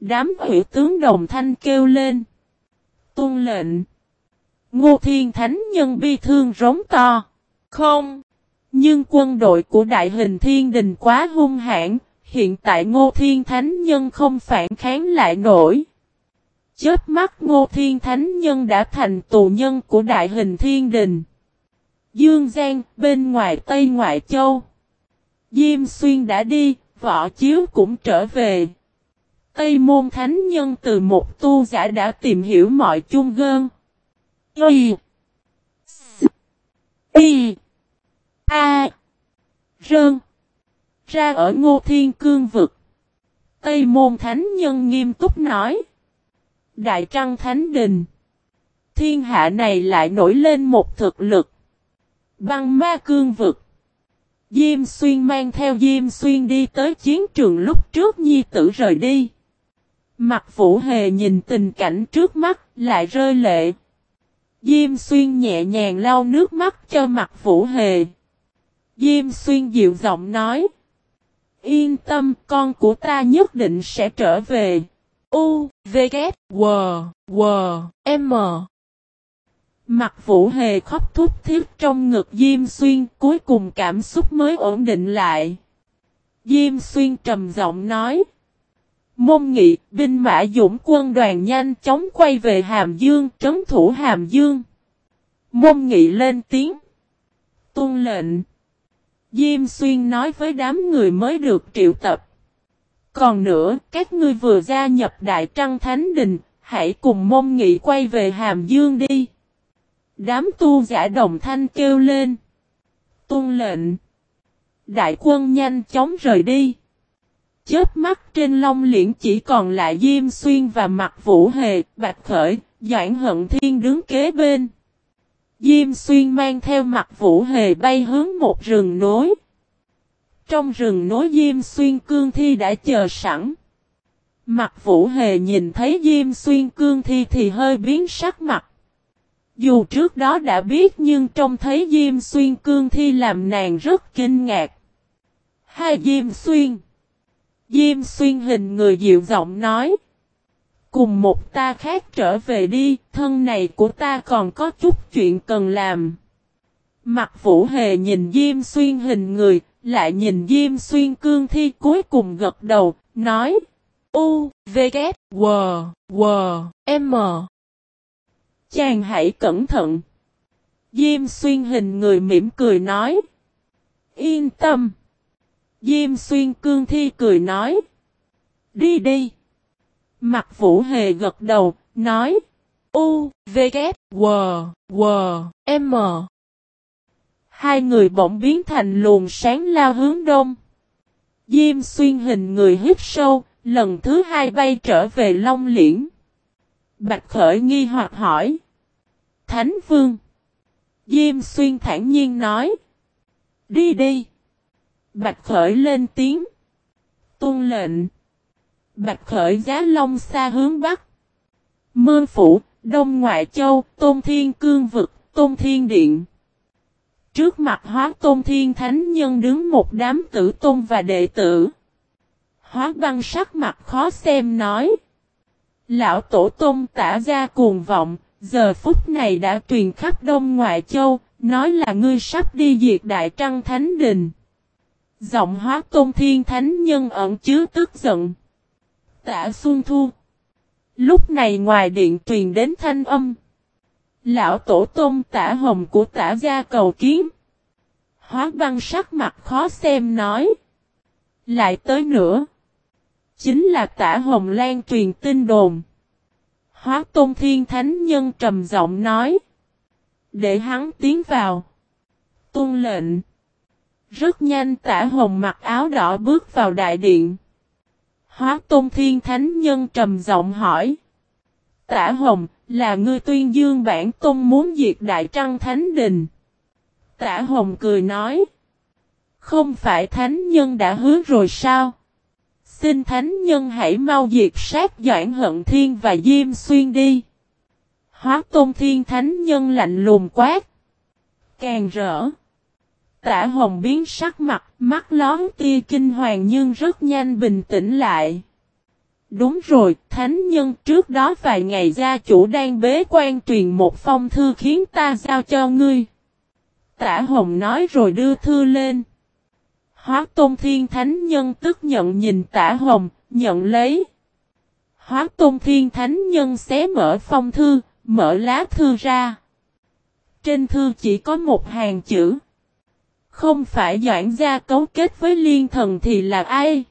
Đám hữu tướng đồng thanh kêu lên. Tôn lệnh. Ngô thiên thánh nhân bi thương rống to. Không. Nhưng quân đội của đại hình thiên đình quá hung hãn. Hiện tại ngô thiên thánh nhân không phản kháng lại nổi. Chết mắt ngô thiên thánh nhân đã thành tù nhân của đại hình thiên đình. Dương Giang, bên ngoài Tây Ngoại Châu. Diêm Xuyên đã đi, võ chiếu cũng trở về. Tây môn thánh nhân từ một tu giả đã tìm hiểu mọi chung gơn. Y. Y. A. Rơn. Ra ở ngô thiên cương vực. Tây môn thánh nhân nghiêm túc nói. Đại trăng thánh đình. Thiên hạ này lại nổi lên một thực lực. Băng ma cương vực. Diêm xuyên mang theo Diêm xuyên đi tới chiến trường lúc trước nhi tử rời đi. Mặt vũ hề nhìn tình cảnh trước mắt, lại rơi lệ. Diêm xuyên nhẹ nhàng lau nước mắt cho mặt vũ hề. Diêm xuyên dịu giọng nói. Yên tâm con của ta nhất định sẽ trở về. U, V, K, W, W, M. Mặt vũ hề khóc thúc thiết trong ngực Diêm Xuyên cuối cùng cảm xúc mới ổn định lại. Diêm Xuyên trầm giọng nói. Môn nghị, binh mã dũng quân đoàn nhanh chóng quay về Hàm Dương, trấn thủ Hàm Dương. Môn nghị lên tiếng. Tôn lệnh. Diêm Xuyên nói với đám người mới được triệu tập. Còn nữa, các ngươi vừa gia nhập Đại Trăng Thánh Đình, hãy cùng môn nghị quay về Hàm Dương đi. Đám tu giả đồng thanh kêu lên. Tôn lệnh. Đại quân nhanh chóng rời đi. Chết mắt trên long liễn chỉ còn lại Diêm Xuyên và mặt Vũ Hề, Bạch Khởi, Doãn Hận Thiên đứng kế bên. Diêm Xuyên mang theo mặt Vũ Hề bay hướng một rừng nối. Trong rừng nối Diêm Xuyên Cương Thi đã chờ sẵn. Mặt Vũ Hề nhìn thấy Diêm Xuyên Cương Thi thì hơi biến sắc mặt. Dù trước đó đã biết nhưng trông thấy Diêm Xuyên Cương Thi làm nàng rất kinh ngạc. Hai Diêm Xuyên. Diêm Xuyên hình người dịu giọng nói. Cùng một ta khác trở về đi, thân này của ta còn có chút chuyện cần làm. Mặt Vũ Hề nhìn Diêm Xuyên hình người, lại nhìn Diêm Xuyên Cương Thi cuối cùng gật đầu, nói. U, V, K, W, W, M. Chàng hãy cẩn thận. Diêm xuyên hình người mỉm cười nói. Yên tâm. Diêm xuyên cương thi cười nói. Đi đi. Mặt vũ hề gật đầu, nói. U, V, K, W, W, M. Hai người bỗng biến thành luồng sáng lao hướng đông. Diêm xuyên hình người hít sâu, lần thứ hai bay trở về Long Liễn. Bạch Khởi nghi hoặc hỏi. Thánh Vương. Diêm Xuyên thản nhiên nói. Đi đi. Bạch Khởi lên tiếng. Tôn lệnh. Bạch khởi giá long xa hướng bắc. Mơ phủ, Đông Ngoại Châu, Tôn Thiên Cương Vực, Tôn Thiên Điện. Trước mặt hóa Tôn Thiên Thánh Nhân đứng một đám tử tôn và đệ tử. Hóa băng sắc mặt khó xem nói. Lão Tổ Tôn tả ra cuồng vọng, giờ phút này đã truyền khắp Đông Ngoại Châu, nói là ngươi sắp đi diệt Đại Trăng Thánh Đình. Giọng hóa Tôn Thiên Thánh Nhân ẩn chứa tức giận. tạ Xuân Thu. Lúc này ngoài điện truyền đến thanh âm. Lão tổ tôn tả hồng của tả gia cầu kiến. Hóa băng sắc mặt khó xem nói. Lại tới nữa. Chính là tả hồng lan truyền tin đồn. Hóa tôn thiên thánh nhân trầm giọng nói. Để hắn tiến vào. Tôn lệnh. Rất nhanh tả hồng mặc áo đỏ bước vào đại điện. Hóa tôn thiên thánh nhân trầm giọng hỏi. Tả hồng, là ngươi tuyên dương bản tôn muốn diệt đại trăng thánh đình. Tả hồng cười nói. Không phải thánh nhân đã hứa rồi sao? Xin thánh nhân hãy mau diệt sát Doãn Hận Thiên và Diêm Xuyên đi. Hóa tôn thiên thánh nhân lạnh lùng quát. Càng rỡ. Tả hồng biến sắc mặt, mắt lón tia kinh hoàng nhưng rất nhanh bình tĩnh lại. Đúng rồi, thánh nhân trước đó vài ngày gia chủ đang bế quan truyền một phong thư khiến ta giao cho ngươi. Tả hồng nói rồi đưa thư lên. Hóa tôn thiên thánh nhân tức nhận nhìn tả hồng, nhận lấy. Hóa tôn thiên thánh nhân xé mở phong thư, mở lá thư ra. Trên thư chỉ có một hàng chữ. Không phải doãn gia cấu kết với liên thần thì là ai?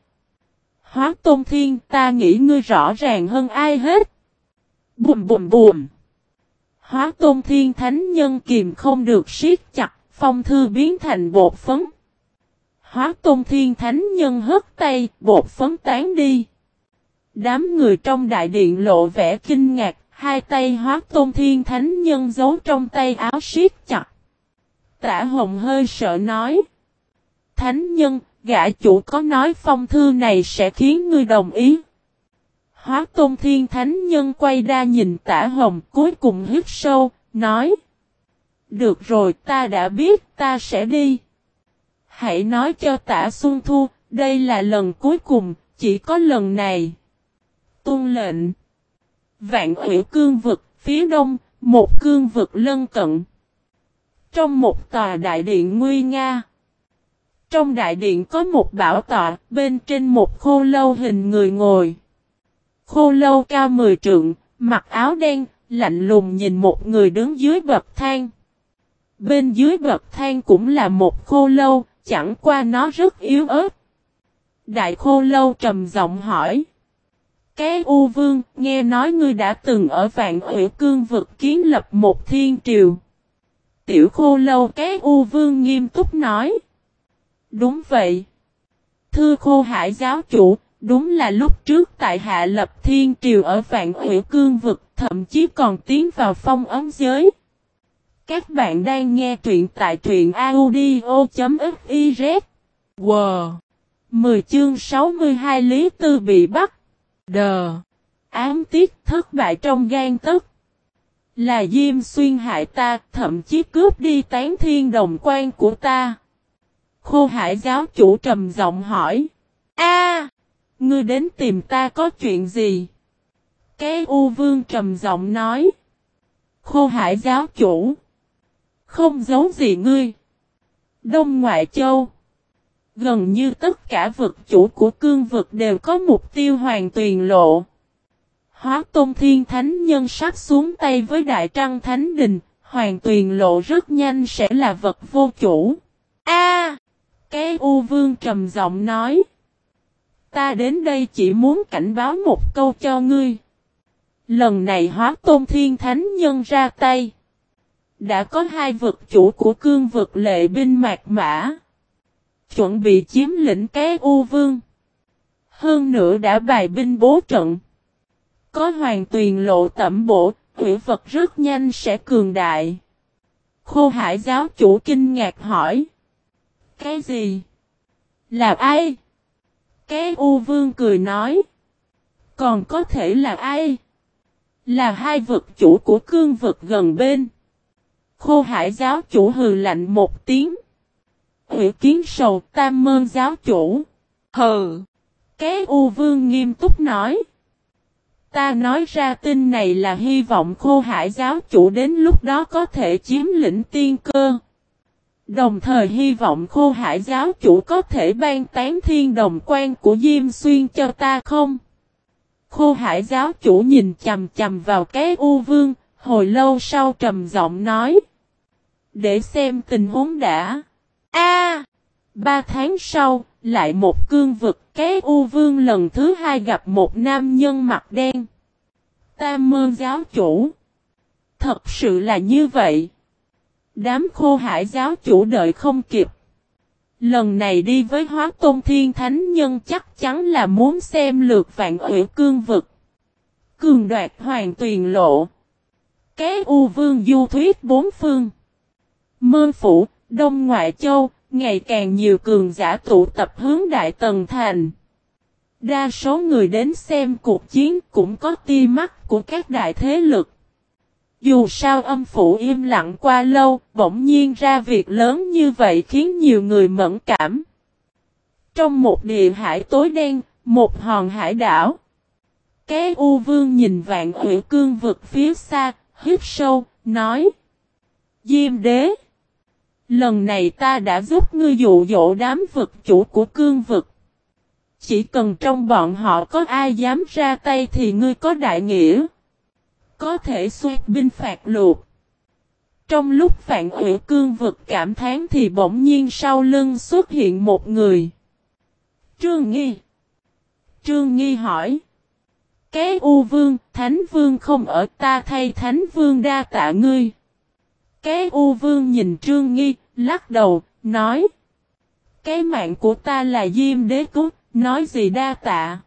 Hóa tôn thiên ta nghĩ ngươi rõ ràng hơn ai hết. Bùm bùm bùm. Hóa tôn thiên thánh nhân kìm không được siết chặt, phong thư biến thành bột phấn. Hóa tôn thiên thánh nhân hất tay, bột phấn tán đi. Đám người trong đại điện lộ vẻ kinh ngạc, hai tay hóa tôn thiên thánh nhân giấu trong tay áo siết chặt. Tả hồng hơi sợ nói. Thánh nhân, gã chủ có nói phong thư này sẽ khiến ngươi đồng ý. Hóa tôn thiên thánh nhân quay ra nhìn tả hồng cuối cùng hít sâu, nói. Được rồi ta đã biết ta sẽ đi. Hãy nói cho tả Xuân Thu, đây là lần cuối cùng, chỉ có lần này. Tôn lệnh. Vạn ủy cương vực, phía đông, một cương vực lân cận. Trong một tòa đại điện nguy nga. Trong đại điện có một bảo tọa, bên trên một khô lâu hình người ngồi. Khô lâu cao mười trượng, mặc áo đen, lạnh lùng nhìn một người đứng dưới bậc thang. Bên dưới bậc thang cũng là một khô lâu, chẳng qua nó rất yếu ớt. Đại khô lâu trầm giọng hỏi. Cái U Vương, nghe nói ngươi đã từng ở vạn ủy cương vực kiến lập một thiên triều. Tiểu khô lâu cái U Vương nghiêm túc nói. Đúng vậy. Thưa khô hải giáo chủ, đúng là lúc trước tại hạ lập thiên triều ở vạn Hữu cương vực, thậm chí còn tiến vào phong ấm giới. Các bạn đang nghe truyện tại truyện audio.fiz. Wow! 10 chương 62 Lý Tư bị bắt. Đờ! Ám tiết thất bại trong gan tức. Là Diêm xuyên hại ta, thậm chí cướp đi tán thiên đồng quan của ta. Khô hải giáo chủ trầm giọng hỏi. A, Ngươi đến tìm ta có chuyện gì? Cái U Vương trầm giọng nói. Khô hải giáo chủ. Không giấu gì ngươi. Đông Ngoại Châu. Gần như tất cả vực chủ của cương vực đều có mục tiêu hoàn tuyền lộ. Hóa Tôn Thiên Thánh Nhân sắp xuống tay với Đại Trăng Thánh Đình, Hoàng Tuyền Lộ rất nhanh sẽ là vật vô chủ. A, Cái U Vương trầm giọng nói. Ta đến đây chỉ muốn cảnh báo một câu cho ngươi. Lần này Hóa Tôn Thiên Thánh Nhân ra tay. Đã có hai vực chủ của cương vực lệ binh mạc mã. Chuẩn bị chiếm lĩnh cái U Vương. Hơn nữa đã bài binh bố trận. Có hoàng tuyền lộ tẩm bổ, hủy vật rất nhanh sẽ cường đại. Khô hải giáo chủ kinh ngạc hỏi. Cái gì? Là ai? Cái U Vương cười nói. Còn có thể là ai? Là hai vực chủ của cương vực gần bên. Khô hải giáo chủ hừ lạnh một tiếng. Ủy kiến sầu tam mơn giáo chủ. Hừ. Cái U Vương nghiêm túc nói. Ta nói ra tin này là hy vọng khô hải giáo chủ đến lúc đó có thể chiếm lĩnh tiên cơ. Đồng thời hy vọng khô hải giáo chủ có thể ban tán thiên đồng quan của Diêm Xuyên cho ta không? Khô hải giáo chủ nhìn chầm chầm vào cái U Vương, hồi lâu sau trầm giọng nói. Để xem tình huống đã. A Ba tháng sau, lại một cương vực cái U Vương lần thứ hai gặp một nam nhân mặt đen. Tam mơ giáo chủ. Thật sự là như vậy. Đám khô hải giáo chủ đợi không kịp. Lần này đi với hóa tôn thiên thánh nhân chắc chắn là muốn xem lượt vạn ủy cương vực. Cường đoạt hoàng tuyền lộ. Cái U Vương du thuyết bốn phương. Mơ phủ, Đông Ngoại Châu, ngày càng nhiều cường giả tụ tập hướng Đại Tần Thành. Đa số người đến xem cuộc chiến cũng có tia mắt của các đại thế lực. Dù sao âm phủ im lặng qua lâu, bỗng nhiên ra việc lớn như vậy khiến nhiều người mẫn cảm. Trong một địa hải tối đen, một hòn hải đảo. Cái U Vương nhìn vạn ủy cương vực phía xa, hít sâu, nói. Diêm đế. Lần này ta đã giúp ngươi dụ dỗ đám vực chủ của cương vực. Chỉ cần trong bọn họ có ai dám ra tay thì ngươi có đại nghĩa. Có thể xoát binh phạt luộc. Trong lúc phản Ủy Cương vực cảm thán thì bỗng nhiên sau lưng xuất hiện một người. Trương Nghi. Trương Nghi hỏi. Cái U Vương, Thánh Vương không ở ta thay Thánh Vương đa tạ ngươi. Cái U Vương nhìn Trương Nghi, lắc đầu, nói. Cái mạng của ta là Diêm Đế cúc nói gì đa tạ.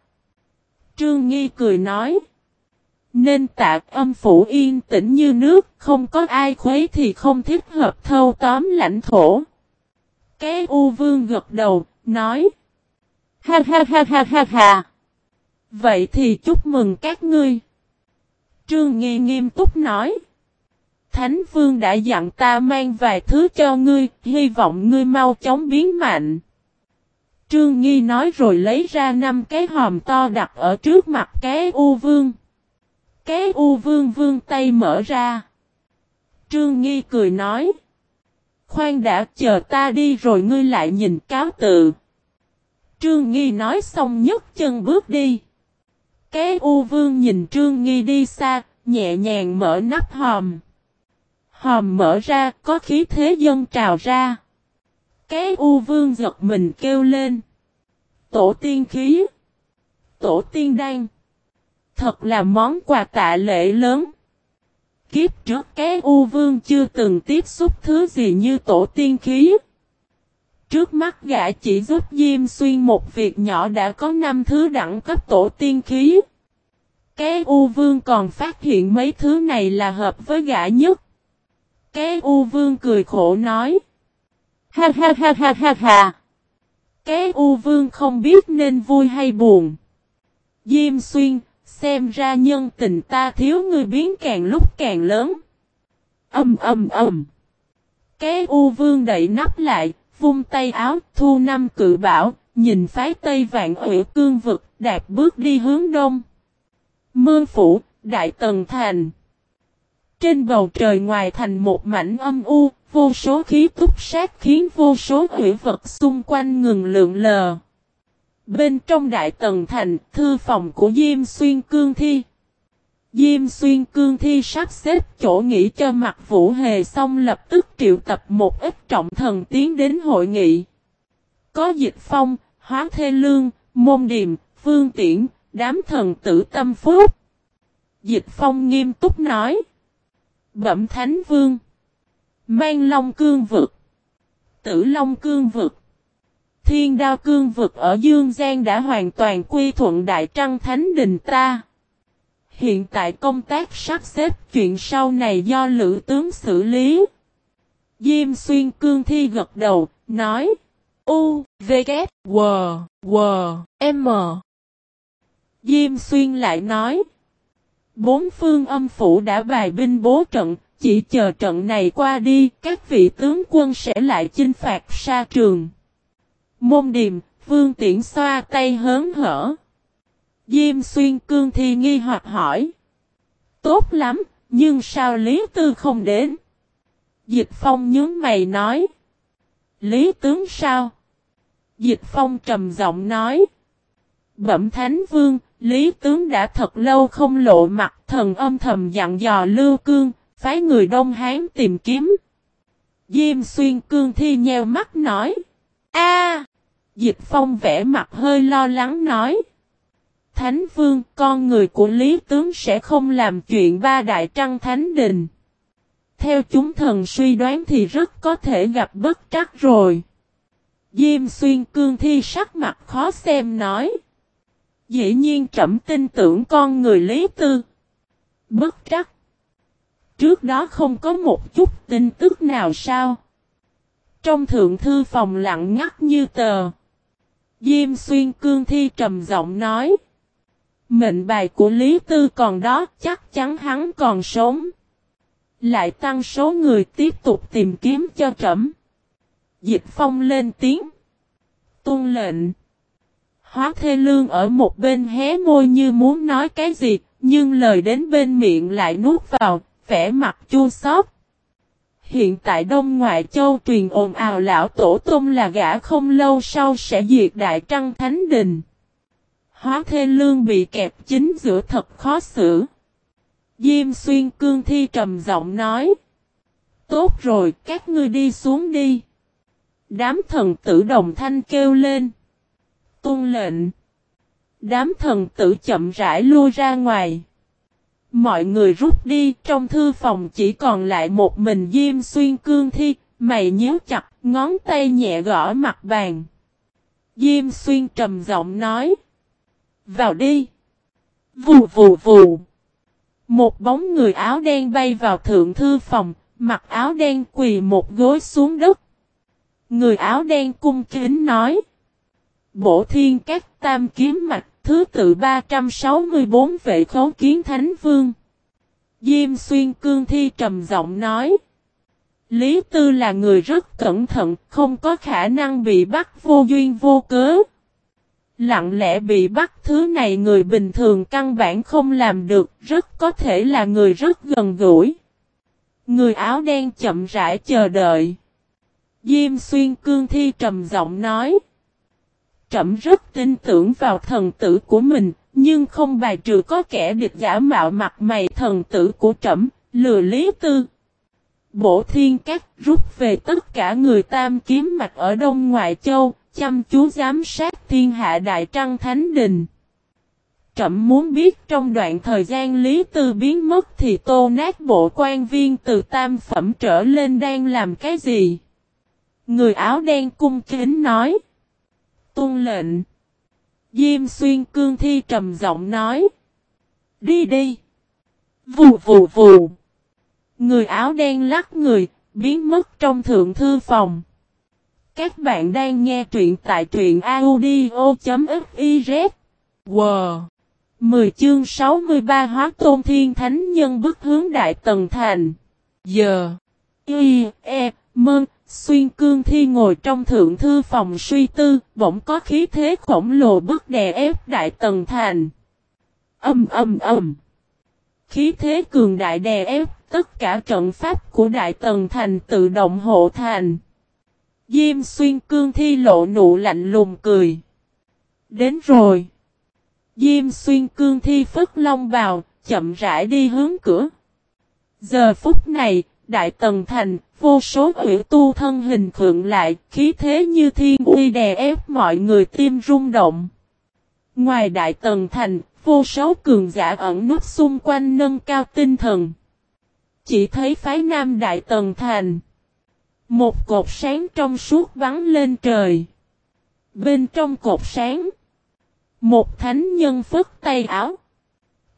Trương Nghi cười nói. Nên tạ âm phủ yên tĩnh như nước, không có ai khuấy thì không thích hợp thâu tóm lãnh thổ. Cái U Vương gật đầu, nói. Ha ha ha ha ha ha. Vậy thì chúc mừng các ngươi. Trương Nghi nghiêm túc nói. Thánh Vương đã dặn ta mang vài thứ cho ngươi, hy vọng ngươi mau chóng biến mạnh. Trương Nghi nói rồi lấy ra năm cái hòm to đặt ở trước mặt cái U Vương. Cái U Vương vương tay mở ra. Trương Nghi cười nói. Khoan đã chờ ta đi rồi ngươi lại nhìn cáo tự. Trương Nghi nói xong nhấc chân bước đi. Cái U Vương nhìn Trương Nghi đi xa, nhẹ nhàng mở nắp hòm. Hòm mở ra, có khí thế dân trào ra. Cái U Vương giật mình kêu lên. Tổ tiên khí. Tổ tiên đan. Thật là món quà tạ lễ lớn. Kiếp trước cái U Vương chưa từng tiếp xúc thứ gì như tổ tiên khí. Trước mắt gã chỉ giúp Diêm Xuyên một việc nhỏ đã có năm thứ đẳng cấp tổ tiên khí. Cái U Vương còn phát hiện mấy thứ này là hợp với gã nhất. Cái U Vương cười khổ nói. Ha ha ha ha ha ha. Cái U Vương không biết nên vui hay buồn. Diêm Xuyên, xem ra nhân tình ta thiếu người biến càng lúc càng lớn. Âm âm âm. Cái U Vương đẩy nắp lại, vung tay áo, thu năm cự bảo, nhìn phái Tây Vạn Ủy cương vực, đạp bước đi hướng đông. Mương Phủ, Đại Tần Thành. Trên bầu trời ngoài thành một mảnh âm u, vô số khí túc sát khiến vô số hủy vật xung quanh ngừng lượng lờ. Bên trong đại tầng thành, thư phòng của Diêm Xuyên Cương Thi. Diêm Xuyên Cương Thi sắp xếp chỗ nghỉ cho mặt vũ hề xong lập tức triệu tập một ít trọng thần tiến đến hội nghị. Có dịch phong, hóa thê lương, môn điềm, phương tiễn, đám thần tử tâm phúc. Dịch phong nghiêm túc nói. Bẩm Thánh Vương. Mang Long Cương Vực. Tử Long Cương Vực. Thiên Đao Cương Vực ở Dương Giang đã hoàn toàn quy thuận Đại Trăng Thánh Đình ta. Hiện tại công tác sắp xếp chuyện sau này do Lữ Tướng xử lý. Diêm Xuyên Cương Thi gật đầu, nói. U, V, K, W, W, M. Diêm Xuyên lại nói. Bốn phương âm phủ đã bài binh bố trận, chỉ chờ trận này qua đi, các vị tướng quân sẽ lại chinh phạt xa trường. Môn điềm, vương tiễn xoa tay hớn hở. Diêm xuyên cương thi nghi hoặc hỏi. Tốt lắm, nhưng sao Lý Tư không đến? Dịch Phong nhướng mày nói. Lý tướng sao? Dịch Phong trầm giọng nói. Bẩm Thánh Vương, Lý tướng đã thật lâu không lộ mặt thần âm thầm dặn dò Lưu Cương, phái người Đông Hán tìm kiếm. Diêm xuyên cương thi nheo mắt nói. a Dịch Phong vẽ mặt hơi lo lắng nói. Thánh Vương, con người của Lý Tướng sẽ không làm chuyện ba đại trăng thánh đình. Theo chúng thần suy đoán thì rất có thể gặp bất trắc rồi. Diêm xuyên cương thi sắc mặt khó xem nói. Dĩ nhiên trẫm tin tưởng con người Lý Tư. Bất trắc. Trước đó không có một chút tin tức nào sao. Trong thượng thư phòng lặng ngắt như tờ. Diêm xuyên cương thi trầm giọng nói. Mệnh bài của Lý Tư còn đó, chắc chắn hắn còn sống. Lại tăng số người tiếp tục tìm kiếm cho trẫm. Dịch phong lên tiếng. Tôn lệnh. Hóa thê lương ở một bên hé môi như muốn nói cái gì, nhưng lời đến bên miệng lại nuốt vào, vẻ mặt chua xót. Hiện tại Đông Ngoại Châu truyền ồn ào lão tổ tông là gã không lâu sau sẽ diệt Đại Trăng Thánh Đình. Hóa Thê Lương bị kẹp chính giữa thật khó xử. Diêm xuyên cương thi trầm giọng nói. Tốt rồi, các ngươi đi xuống đi. Đám thần tử đồng thanh kêu lên tuân lệnh. Đám thần tử chậm rãi lui ra ngoài. Mọi người rút đi, trong thư phòng chỉ còn lại một mình Diêm Xuyên Cương Thi, mày nhíu chặt, ngón tay nhẹ gõ mặt bàn. Diêm Xuyên trầm giọng nói. Vào đi. Vù vù vù. Một bóng người áo đen bay vào thượng thư phòng, mặc áo đen quỳ một gối xuống đất. Người áo đen cung kính nói. Bổ thiên các tam kiếm mạch thứ tự 364 vệ khấu kiến thánh vương. Diêm xuyên cương thi trầm giọng nói. Lý Tư là người rất cẩn thận, không có khả năng bị bắt vô duyên vô cớ. Lặng lẽ bị bắt thứ này người bình thường căn bản không làm được, rất có thể là người rất gần gũi. Người áo đen chậm rãi chờ đợi. Diêm xuyên cương thi trầm giọng nói. Trẩm rất tin tưởng vào thần tử của mình, nhưng không bài trừ có kẻ địch giả mạo mặt mày thần tử của trẩm, lừa lý tư. Bổ thiên các rút về tất cả người tam kiếm mạch ở Đông Ngoại Châu, chăm chú giám sát thiên hạ Đại Trăng Thánh Đình. Trẩm muốn biết trong đoạn thời gian Lý Tư biến mất thì tô nát bộ quan viên từ tam phẩm trở lên đang làm cái gì? Người áo đen cung kính nói tuân lệnh. Diêm xuyên cương thi trầm giọng nói. Đi đi. Vù vù vù. Người áo đen lắc người, biến mất trong thượng thư phòng. Các bạn đang nghe truyện tại truyện audio.fiz. Wow! 10 chương 63 hóa tôn thiên thánh nhân bức hướng đại tầng thành. Giờ. Y, E, Mơn, Xuyên cương thi ngồi trong thượng thư phòng suy tư, bỗng có khí thế khổng lồ bức đè ép đại tần thành. Âm âm âm. Khí thế cường đại đè ép, tất cả trận pháp của đại tần thành tự động hộ thành. Diêm xuyên cương thi lộ nụ lạnh lùng cười. Đến rồi. Diêm xuyên cương thi phất long vào, chậm rãi đi hướng cửa. Giờ phút này, Đại Tần Thành, vô số ủy tu thân hình khượng lại, khí thế như thiên uy đè ép mọi người tim rung động. Ngoài Đại Tần Thành, vô số cường giả ẩn nút xung quanh nâng cao tinh thần. Chỉ thấy phái nam Đại Tần Thành. Một cột sáng trong suốt vắng lên trời. Bên trong cột sáng. Một thánh nhân phất tay áo.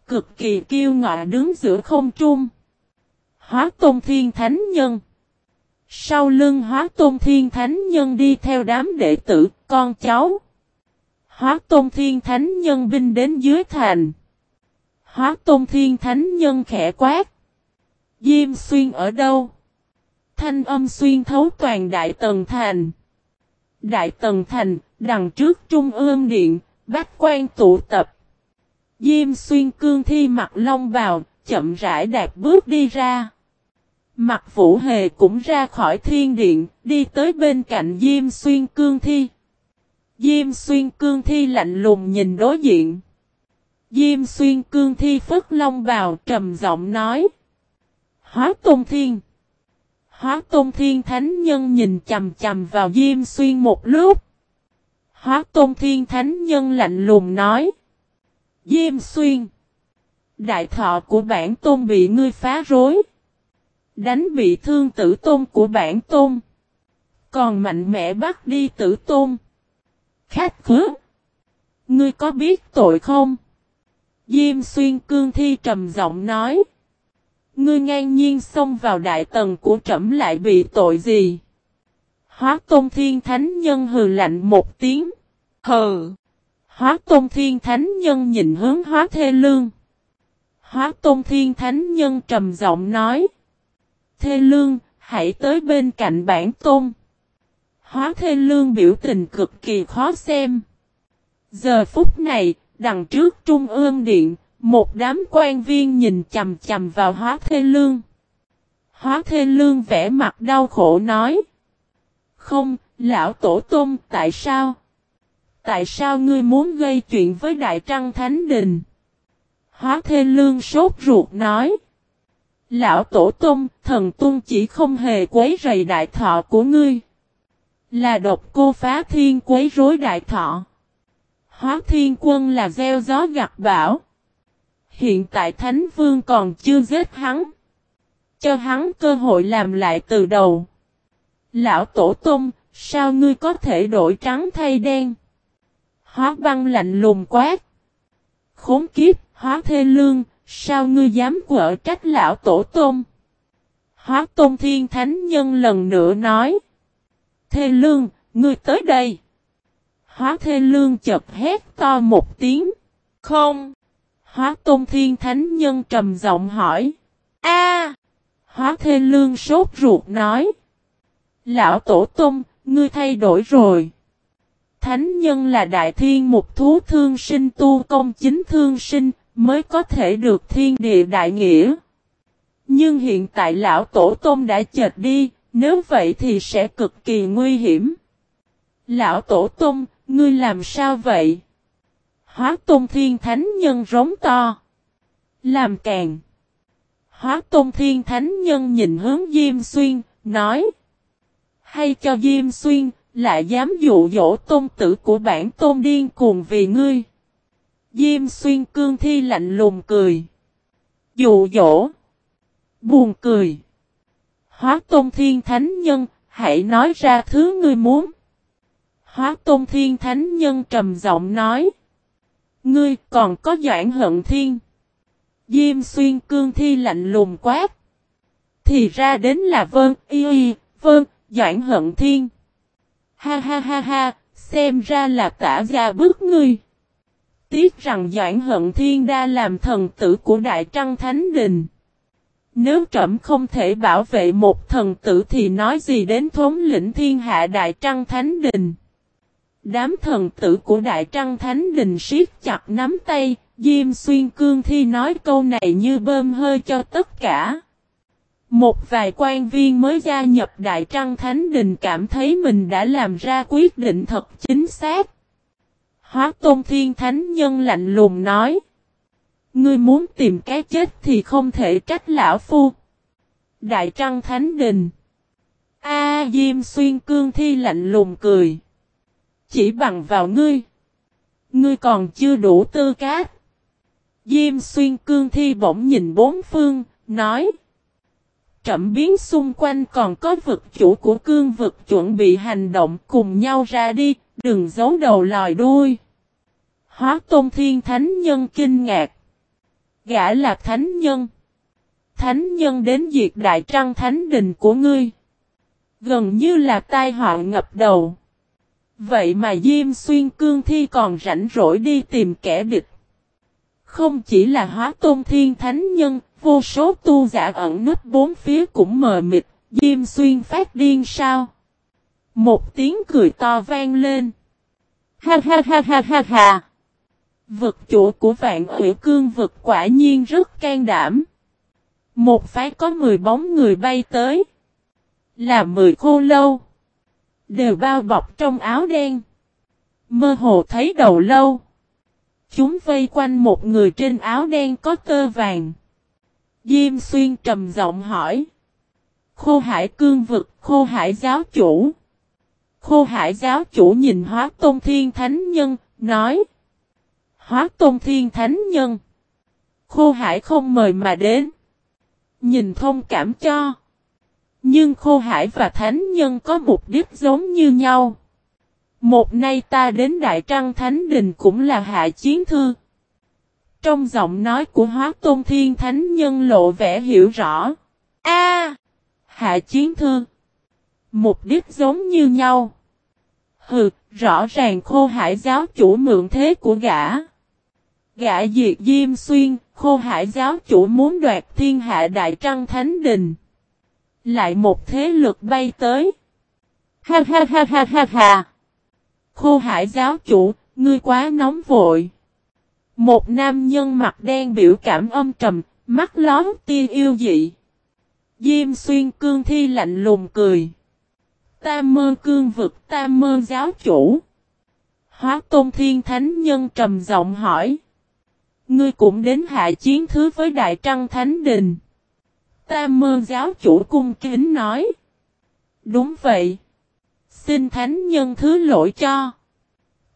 Cực kỳ kiêu ngọa đứng giữa không trung. Hóa Tôn Thiên Thánh Nhân. Sau lưng Hóa Tôn Thiên Thánh Nhân đi theo đám đệ tử, con cháu. Hóa tôn thiên thánh nhân binh đến dưới thành. Hóa tôn thiên thánh nhân khẽ quát. Diêm xuyên ở đâu? Thanh âm xuyên thấu toàn đại tần thành. Đại tần thành, đằng trước trung ương điện, bách quan tụ tập. Diêm xuyên cương thi mặt long vào, chậm rãi đạt bước đi ra. Mặt vũ hề cũng ra khỏi thiên điện, đi tới bên cạnh Diêm xuyên cương thi. Diêm xuyên cương thi lạnh lùng nhìn đối diện. Diêm xuyên cương thi phất long vào trầm giọng nói. Hóa tôn thiên. Hóa tôn thiên thánh nhân nhìn chầm chầm vào Diêm xuyên một lúc. Hóa tôn thiên thánh nhân lạnh lùng nói. Diêm xuyên. Đại thọ của bản tôn bị ngươi phá rối. Đánh bị thương tử tôn của bản tôn. Còn mạnh mẽ bắt đi tử tôn. Khách khứa. Ngươi có biết tội không? Diêm xuyên cương thi trầm giọng nói. Ngươi ngang nhiên xông vào đại tầng của trẫm lại bị tội gì? Hóa tôn thiên thánh nhân hừ lạnh một tiếng. Hừ. Hóa tôn thiên thánh nhân nhìn hướng hóa thê lương. Hóa tôn thiên thánh nhân trầm giọng nói. Thê lương, hãy tới bên cạnh bản tôn. Hóa thê lương biểu tình cực kỳ khó xem. Giờ phút này, đằng trước trung ương điện, một đám quan viên nhìn chầm chầm vào hóa thê lương. Hóa thê lương vẽ mặt đau khổ nói. Không, lão tổ tôn, tại sao? Tại sao ngươi muốn gây chuyện với Đại Trăng Thánh Đình? Hóa thê lương sốt ruột nói. Lão tổ tôn, thần tôn chỉ không hề quấy rầy đại thọ của ngươi. Là độc cô phá thiên quấy rối đại thọ. Hóa thiên quân là gieo gió gặt bão. Hiện tại Thánh Vương còn chưa giết hắn. Cho hắn cơ hội làm lại từ đầu. Lão Tổ Tông, sao ngươi có thể đổi trắng thay đen? Hóa băng lạnh lùng quát. Khốn kiếp, hóa thê lương, sao ngươi dám quở trách lão Tổ tôn Hóa Tôn Thiên Thánh Nhân lần nữa nói. Thê lương, ngươi tới đây. Hóa thê lương chật hét to một tiếng. Không. Hóa tôn thiên thánh nhân trầm giọng hỏi. A. Hóa thê lương sốt ruột nói. Lão tổ tôn, ngươi thay đổi rồi. Thánh nhân là đại thiên một thú thương sinh tu công chính thương sinh, mới có thể được thiên địa đại nghĩa. Nhưng hiện tại lão tổ tôn đã chệt đi, nếu vậy thì sẽ cực kỳ nguy hiểm. Lão tổ tôn, ngươi làm sao vậy? Hóa tôn thiên thánh nhân rống to. Làm càng. Hóa tôn thiên thánh nhân nhìn hướng Diêm Xuyên, nói. Hay cho Diêm Xuyên, lại dám dụ dỗ tôn tử của bản tôn điên cuồng vì ngươi. Diêm Xuyên cương thi lạnh lùng cười. Dụ dỗ. Buồn cười. Hóa tôn thiên thánh nhân, hãy nói ra thứ ngươi muốn. Hóa tôn thiên thánh nhân trầm giọng nói. Ngươi còn có Doãn Hận Thiên. Diêm xuyên cương thi lạnh lùng quát. Thì ra đến là vâng, y y, vâng, Doãn Hận Thiên. Ha ha ha ha, xem ra là tả ra bước ngươi. Tiếc rằng Doãn Hận Thiên đa làm thần tử của Đại Trăng Thánh Đình. Nếu trẫm không thể bảo vệ một thần tử thì nói gì đến thống lĩnh thiên hạ Đại Trăng Thánh Đình. Đám thần tử của Đại Trăng Thánh Đình siết chặt nắm tay, Diêm Xuyên Cương Thi nói câu này như bơm hơi cho tất cả. Một vài quan viên mới gia nhập Đại Trăng Thánh Đình cảm thấy mình đã làm ra quyết định thật chính xác. Hóa Tôn Thiên Thánh Nhân lạnh lùng nói. Ngươi muốn tìm cái chết thì không thể trách lão phu. Đại Trăng Thánh Đình. A Diêm Xuyên Cương Thi lạnh lùng cười. Chỉ bằng vào ngươi. Ngươi còn chưa đủ tư cát. Diêm xuyên cương thi bỗng nhìn bốn phương, nói. Trẩm biến xung quanh còn có vực chủ của cương vực chuẩn bị hành động cùng nhau ra đi, đừng giấu đầu lòi đuôi. Hóa tôn thiên thánh nhân kinh ngạc. Gã là thánh nhân. Thánh nhân đến diệt đại trăng thánh đình của ngươi. Gần như là tai họa ngập đầu. Vậy mà Diêm Xuyên Cương Thi còn rảnh rỗi đi tìm kẻ địch. Không chỉ là hóa tôn thiên thánh nhân, vô số tu giả ẩn nút bốn phía cũng mờ mịt, Diêm Xuyên phát điên sao? Một tiếng cười to vang lên. Ha ha ha ha ha ha. Vực chủ của vạn ủy cương vực quả nhiên rất can đảm. Một phái có 10 bóng người bay tới. Là 10 khô lâu. Đều bao bọc trong áo đen. Mơ hồ thấy đầu lâu. Chúng vây quanh một người trên áo đen có tơ vàng. Diêm xuyên trầm giọng hỏi. Khô hải cương vực, khô hải giáo chủ. Khô hải giáo chủ nhìn hóa tôn thiên thánh nhân, nói. Hóa tôn thiên thánh nhân. Khô hải không mời mà đến. Nhìn thông cảm cho. Nhưng khô hải và thánh nhân có mục đích giống như nhau. Một nay ta đến Đại Trăng Thánh Đình cũng là hạ chiến thư. Trong giọng nói của hóa tôn thiên thánh nhân lộ vẻ hiểu rõ. A, Hạ chiến thư. Mục đích giống như nhau. Hừ, rõ ràng khô hải giáo chủ mượn thế của gã. Gã diệt Diêm Xuyên, khô hải giáo chủ muốn đoạt thiên hạ đại trăng thánh đình. Lại một thế lực bay tới. Ha ha ha ha ha ha. Khô hải giáo chủ, ngươi quá nóng vội. Một nam nhân mặt đen biểu cảm âm trầm, mắt lón tia yêu dị. Diêm xuyên cương thi lạnh lùng cười. Tam mơ cương vực tam mơ giáo chủ. Hóa tôn thiên thánh nhân trầm giọng hỏi. Ngươi cũng đến hạ chiến thứ với đại trăng thánh đình. Tam mơ giáo chủ cung kính nói. Đúng vậy. Xin thánh nhân thứ lỗi cho.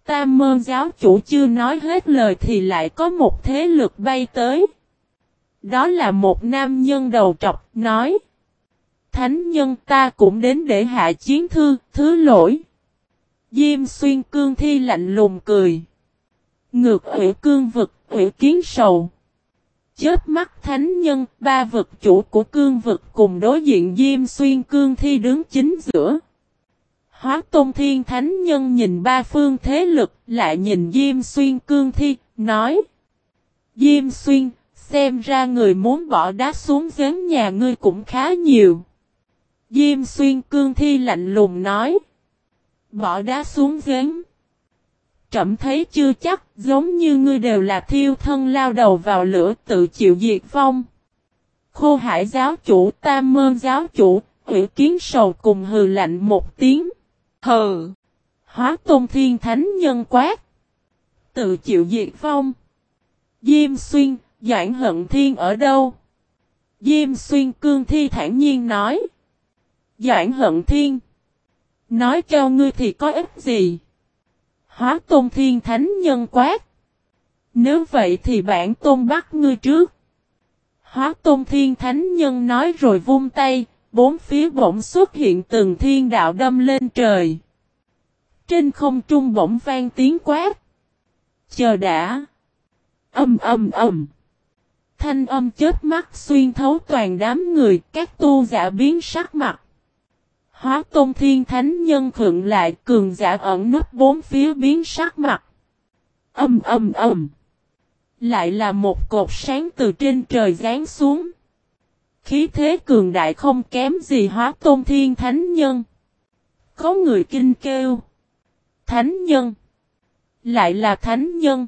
Tam mơ giáo chủ chưa nói hết lời thì lại có một thế lực bay tới. Đó là một nam nhân đầu trọc nói. Thánh nhân ta cũng đến để hạ chiến thư, thứ lỗi. Diêm xuyên cương thi lạnh lùng cười. Ngược ủy cương vực, ủy kiến sầu. Chết mắt thánh nhân, ba vực chủ của cương vực cùng đối diện Diêm xuyên cương thi đứng chính giữa. Hóa tôn thiên thánh nhân nhìn ba phương thế lực, lại nhìn Diêm xuyên cương thi, nói. Diêm xuyên, xem ra người muốn bỏ đá xuống giếng nhà ngươi cũng khá nhiều. Diêm xuyên cương thi lạnh lùng nói. Bỏ đá xuống giếng. Trẩm thấy chưa chắc, giống như ngươi đều là thiêu thân lao đầu vào lửa tự chịu diệt vong. Khô hải giáo chủ, tam mơ giáo chủ, hữu kiến sầu cùng hừ lạnh một tiếng. Hừ! Hóa tôn thiên thánh nhân quát. Tự chịu diệt phong Diêm xuyên, Doãn hận thiên ở đâu? Diêm xuyên cương thi thản nhiên nói. Doãn hận thiên. Nói cho ngươi thì có ích gì? Hóa tôn thiên thánh nhân quát. Nếu vậy thì bản tôn bắt ngươi trước. Hóa tôn thiên thánh nhân nói rồi vung tay, bốn phía bỗng xuất hiện từng thiên đạo đâm lên trời. Trên không trung bỗng vang tiếng quát. Chờ đã. Âm âm âm. Thanh âm chết mắt xuyên thấu toàn đám người, các tu giả biến sắc mặt. Hóa tôn thiên thánh nhân khượng lại cường giả ẩn nút bốn phía biến sắc mặt. Âm âm âm. Lại là một cột sáng từ trên trời rán xuống. Khí thế cường đại không kém gì hóa tôn thiên thánh nhân. Có người kinh kêu. Thánh nhân. Lại là thánh nhân.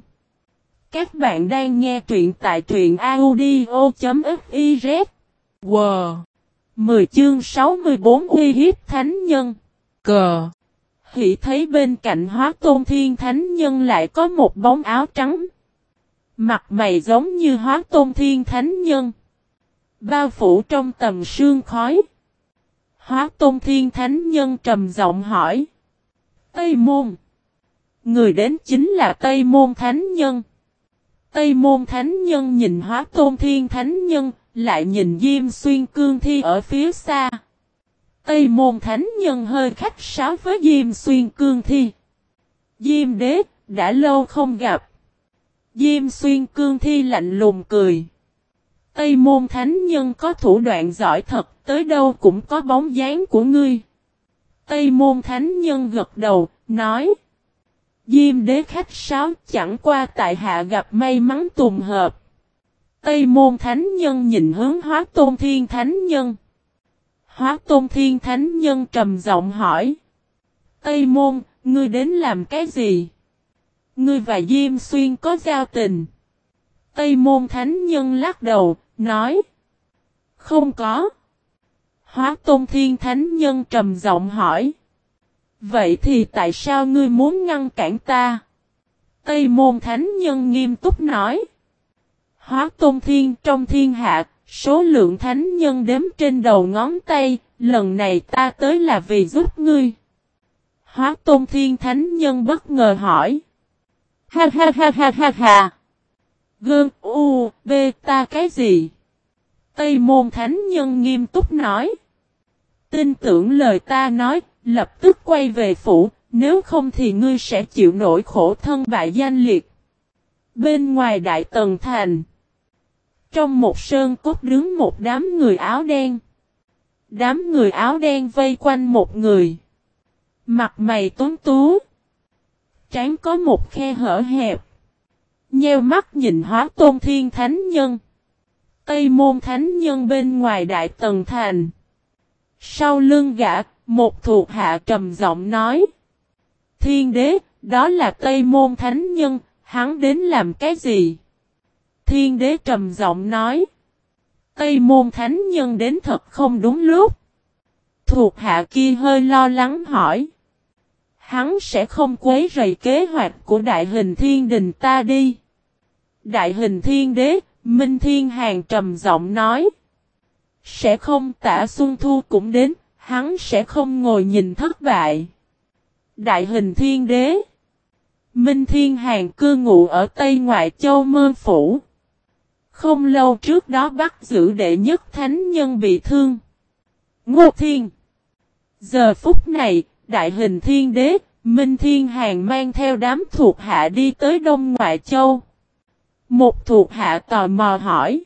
Các bạn đang nghe truyện tại truyện audio.fiz. Wow! 10 chương 64 uy hiếp thánh nhân. Cờ! Hỷ thấy bên cạnh hóa tôn thiên thánh nhân lại có một bóng áo trắng. Mặt mày giống như hóa tôn thiên thánh nhân. Bao phủ trong tầm sương khói. Hóa tôn thiên thánh nhân trầm giọng hỏi. Tây môn. Người đến chính là Tây môn thánh nhân. Tây môn thánh nhân nhìn hóa tôn thiên thánh nhân, lại nhìn Diêm Xuyên Cương Thi ở phía xa. Tây môn thánh nhân hơi khách sáo với Diêm Xuyên Cương Thi. Diêm đế, đã lâu không gặp. Diêm Xuyên Cương Thi lạnh lùng cười. Tây môn thánh nhân có thủ đoạn giỏi thật, tới đâu cũng có bóng dáng của ngươi. Tây môn thánh nhân gật đầu, nói. Diêm đế khách sáo chẳng qua tại hạ gặp may mắn tùng hợp. Tây môn thánh nhân nhìn hướng hóa tôn thiên thánh nhân. Hóa tôn thiên thánh nhân trầm giọng hỏi. Tây môn, ngươi đến làm cái gì? Ngươi và Diêm Xuyên có giao tình. Tây môn thánh nhân lắc đầu, nói. Không có. Hóa tôn thiên thánh nhân trầm giọng hỏi. Vậy thì tại sao ngươi muốn ngăn cản ta? Tây môn thánh nhân nghiêm túc nói. Hóa tôn thiên trong thiên hạ, số lượng thánh nhân đếm trên đầu ngón tay, lần này ta tới là vì giúp ngươi. Hóa tôn thiên thánh nhân bất ngờ hỏi. Ha ha ha ha ha ha. Gơn u, bê ta cái gì? Tây môn thánh nhân nghiêm túc nói. Tin tưởng lời ta nói, lập tức quay về phủ, nếu không thì ngươi sẽ chịu nổi khổ thân bại danh liệt. Bên ngoài đại tần thành. Trong một sơn cốt đứng một đám người áo đen. Đám người áo đen vây quanh một người. Mặt mày tuấn tú. Trán có một khe hở hẹp. Nheo mắt nhìn hóa tôn thiên thánh nhân. Tây môn thánh nhân bên ngoài đại tần thành. Sau lưng gã, một thuộc hạ trầm giọng nói. Thiên đế, đó là Tây môn thánh nhân, hắn đến làm cái gì? Thiên đế trầm giọng nói. Tây môn thánh nhân đến thật không đúng lúc. Thuộc hạ kia hơi lo lắng hỏi. Hắn sẽ không quấy rầy kế hoạch của đại hình thiên đình ta đi. Đại hình thiên đế, Minh Thiên Hàng trầm giọng nói. Sẽ không tả Xuân Thu cũng đến, hắn sẽ không ngồi nhìn thất bại. Đại hình thiên đế. Minh Thiên Hàng cư ngụ ở Tây Ngoại Châu Mơ Phủ. Không lâu trước đó bắt giữ đệ nhất thánh nhân bị thương. Ngô Thiên. Giờ phút này, đại hình thiên đế, Minh Thiên Hàng mang theo đám thuộc hạ đi tới Đông Ngoại Châu. Một thuộc hạ tò mò hỏi.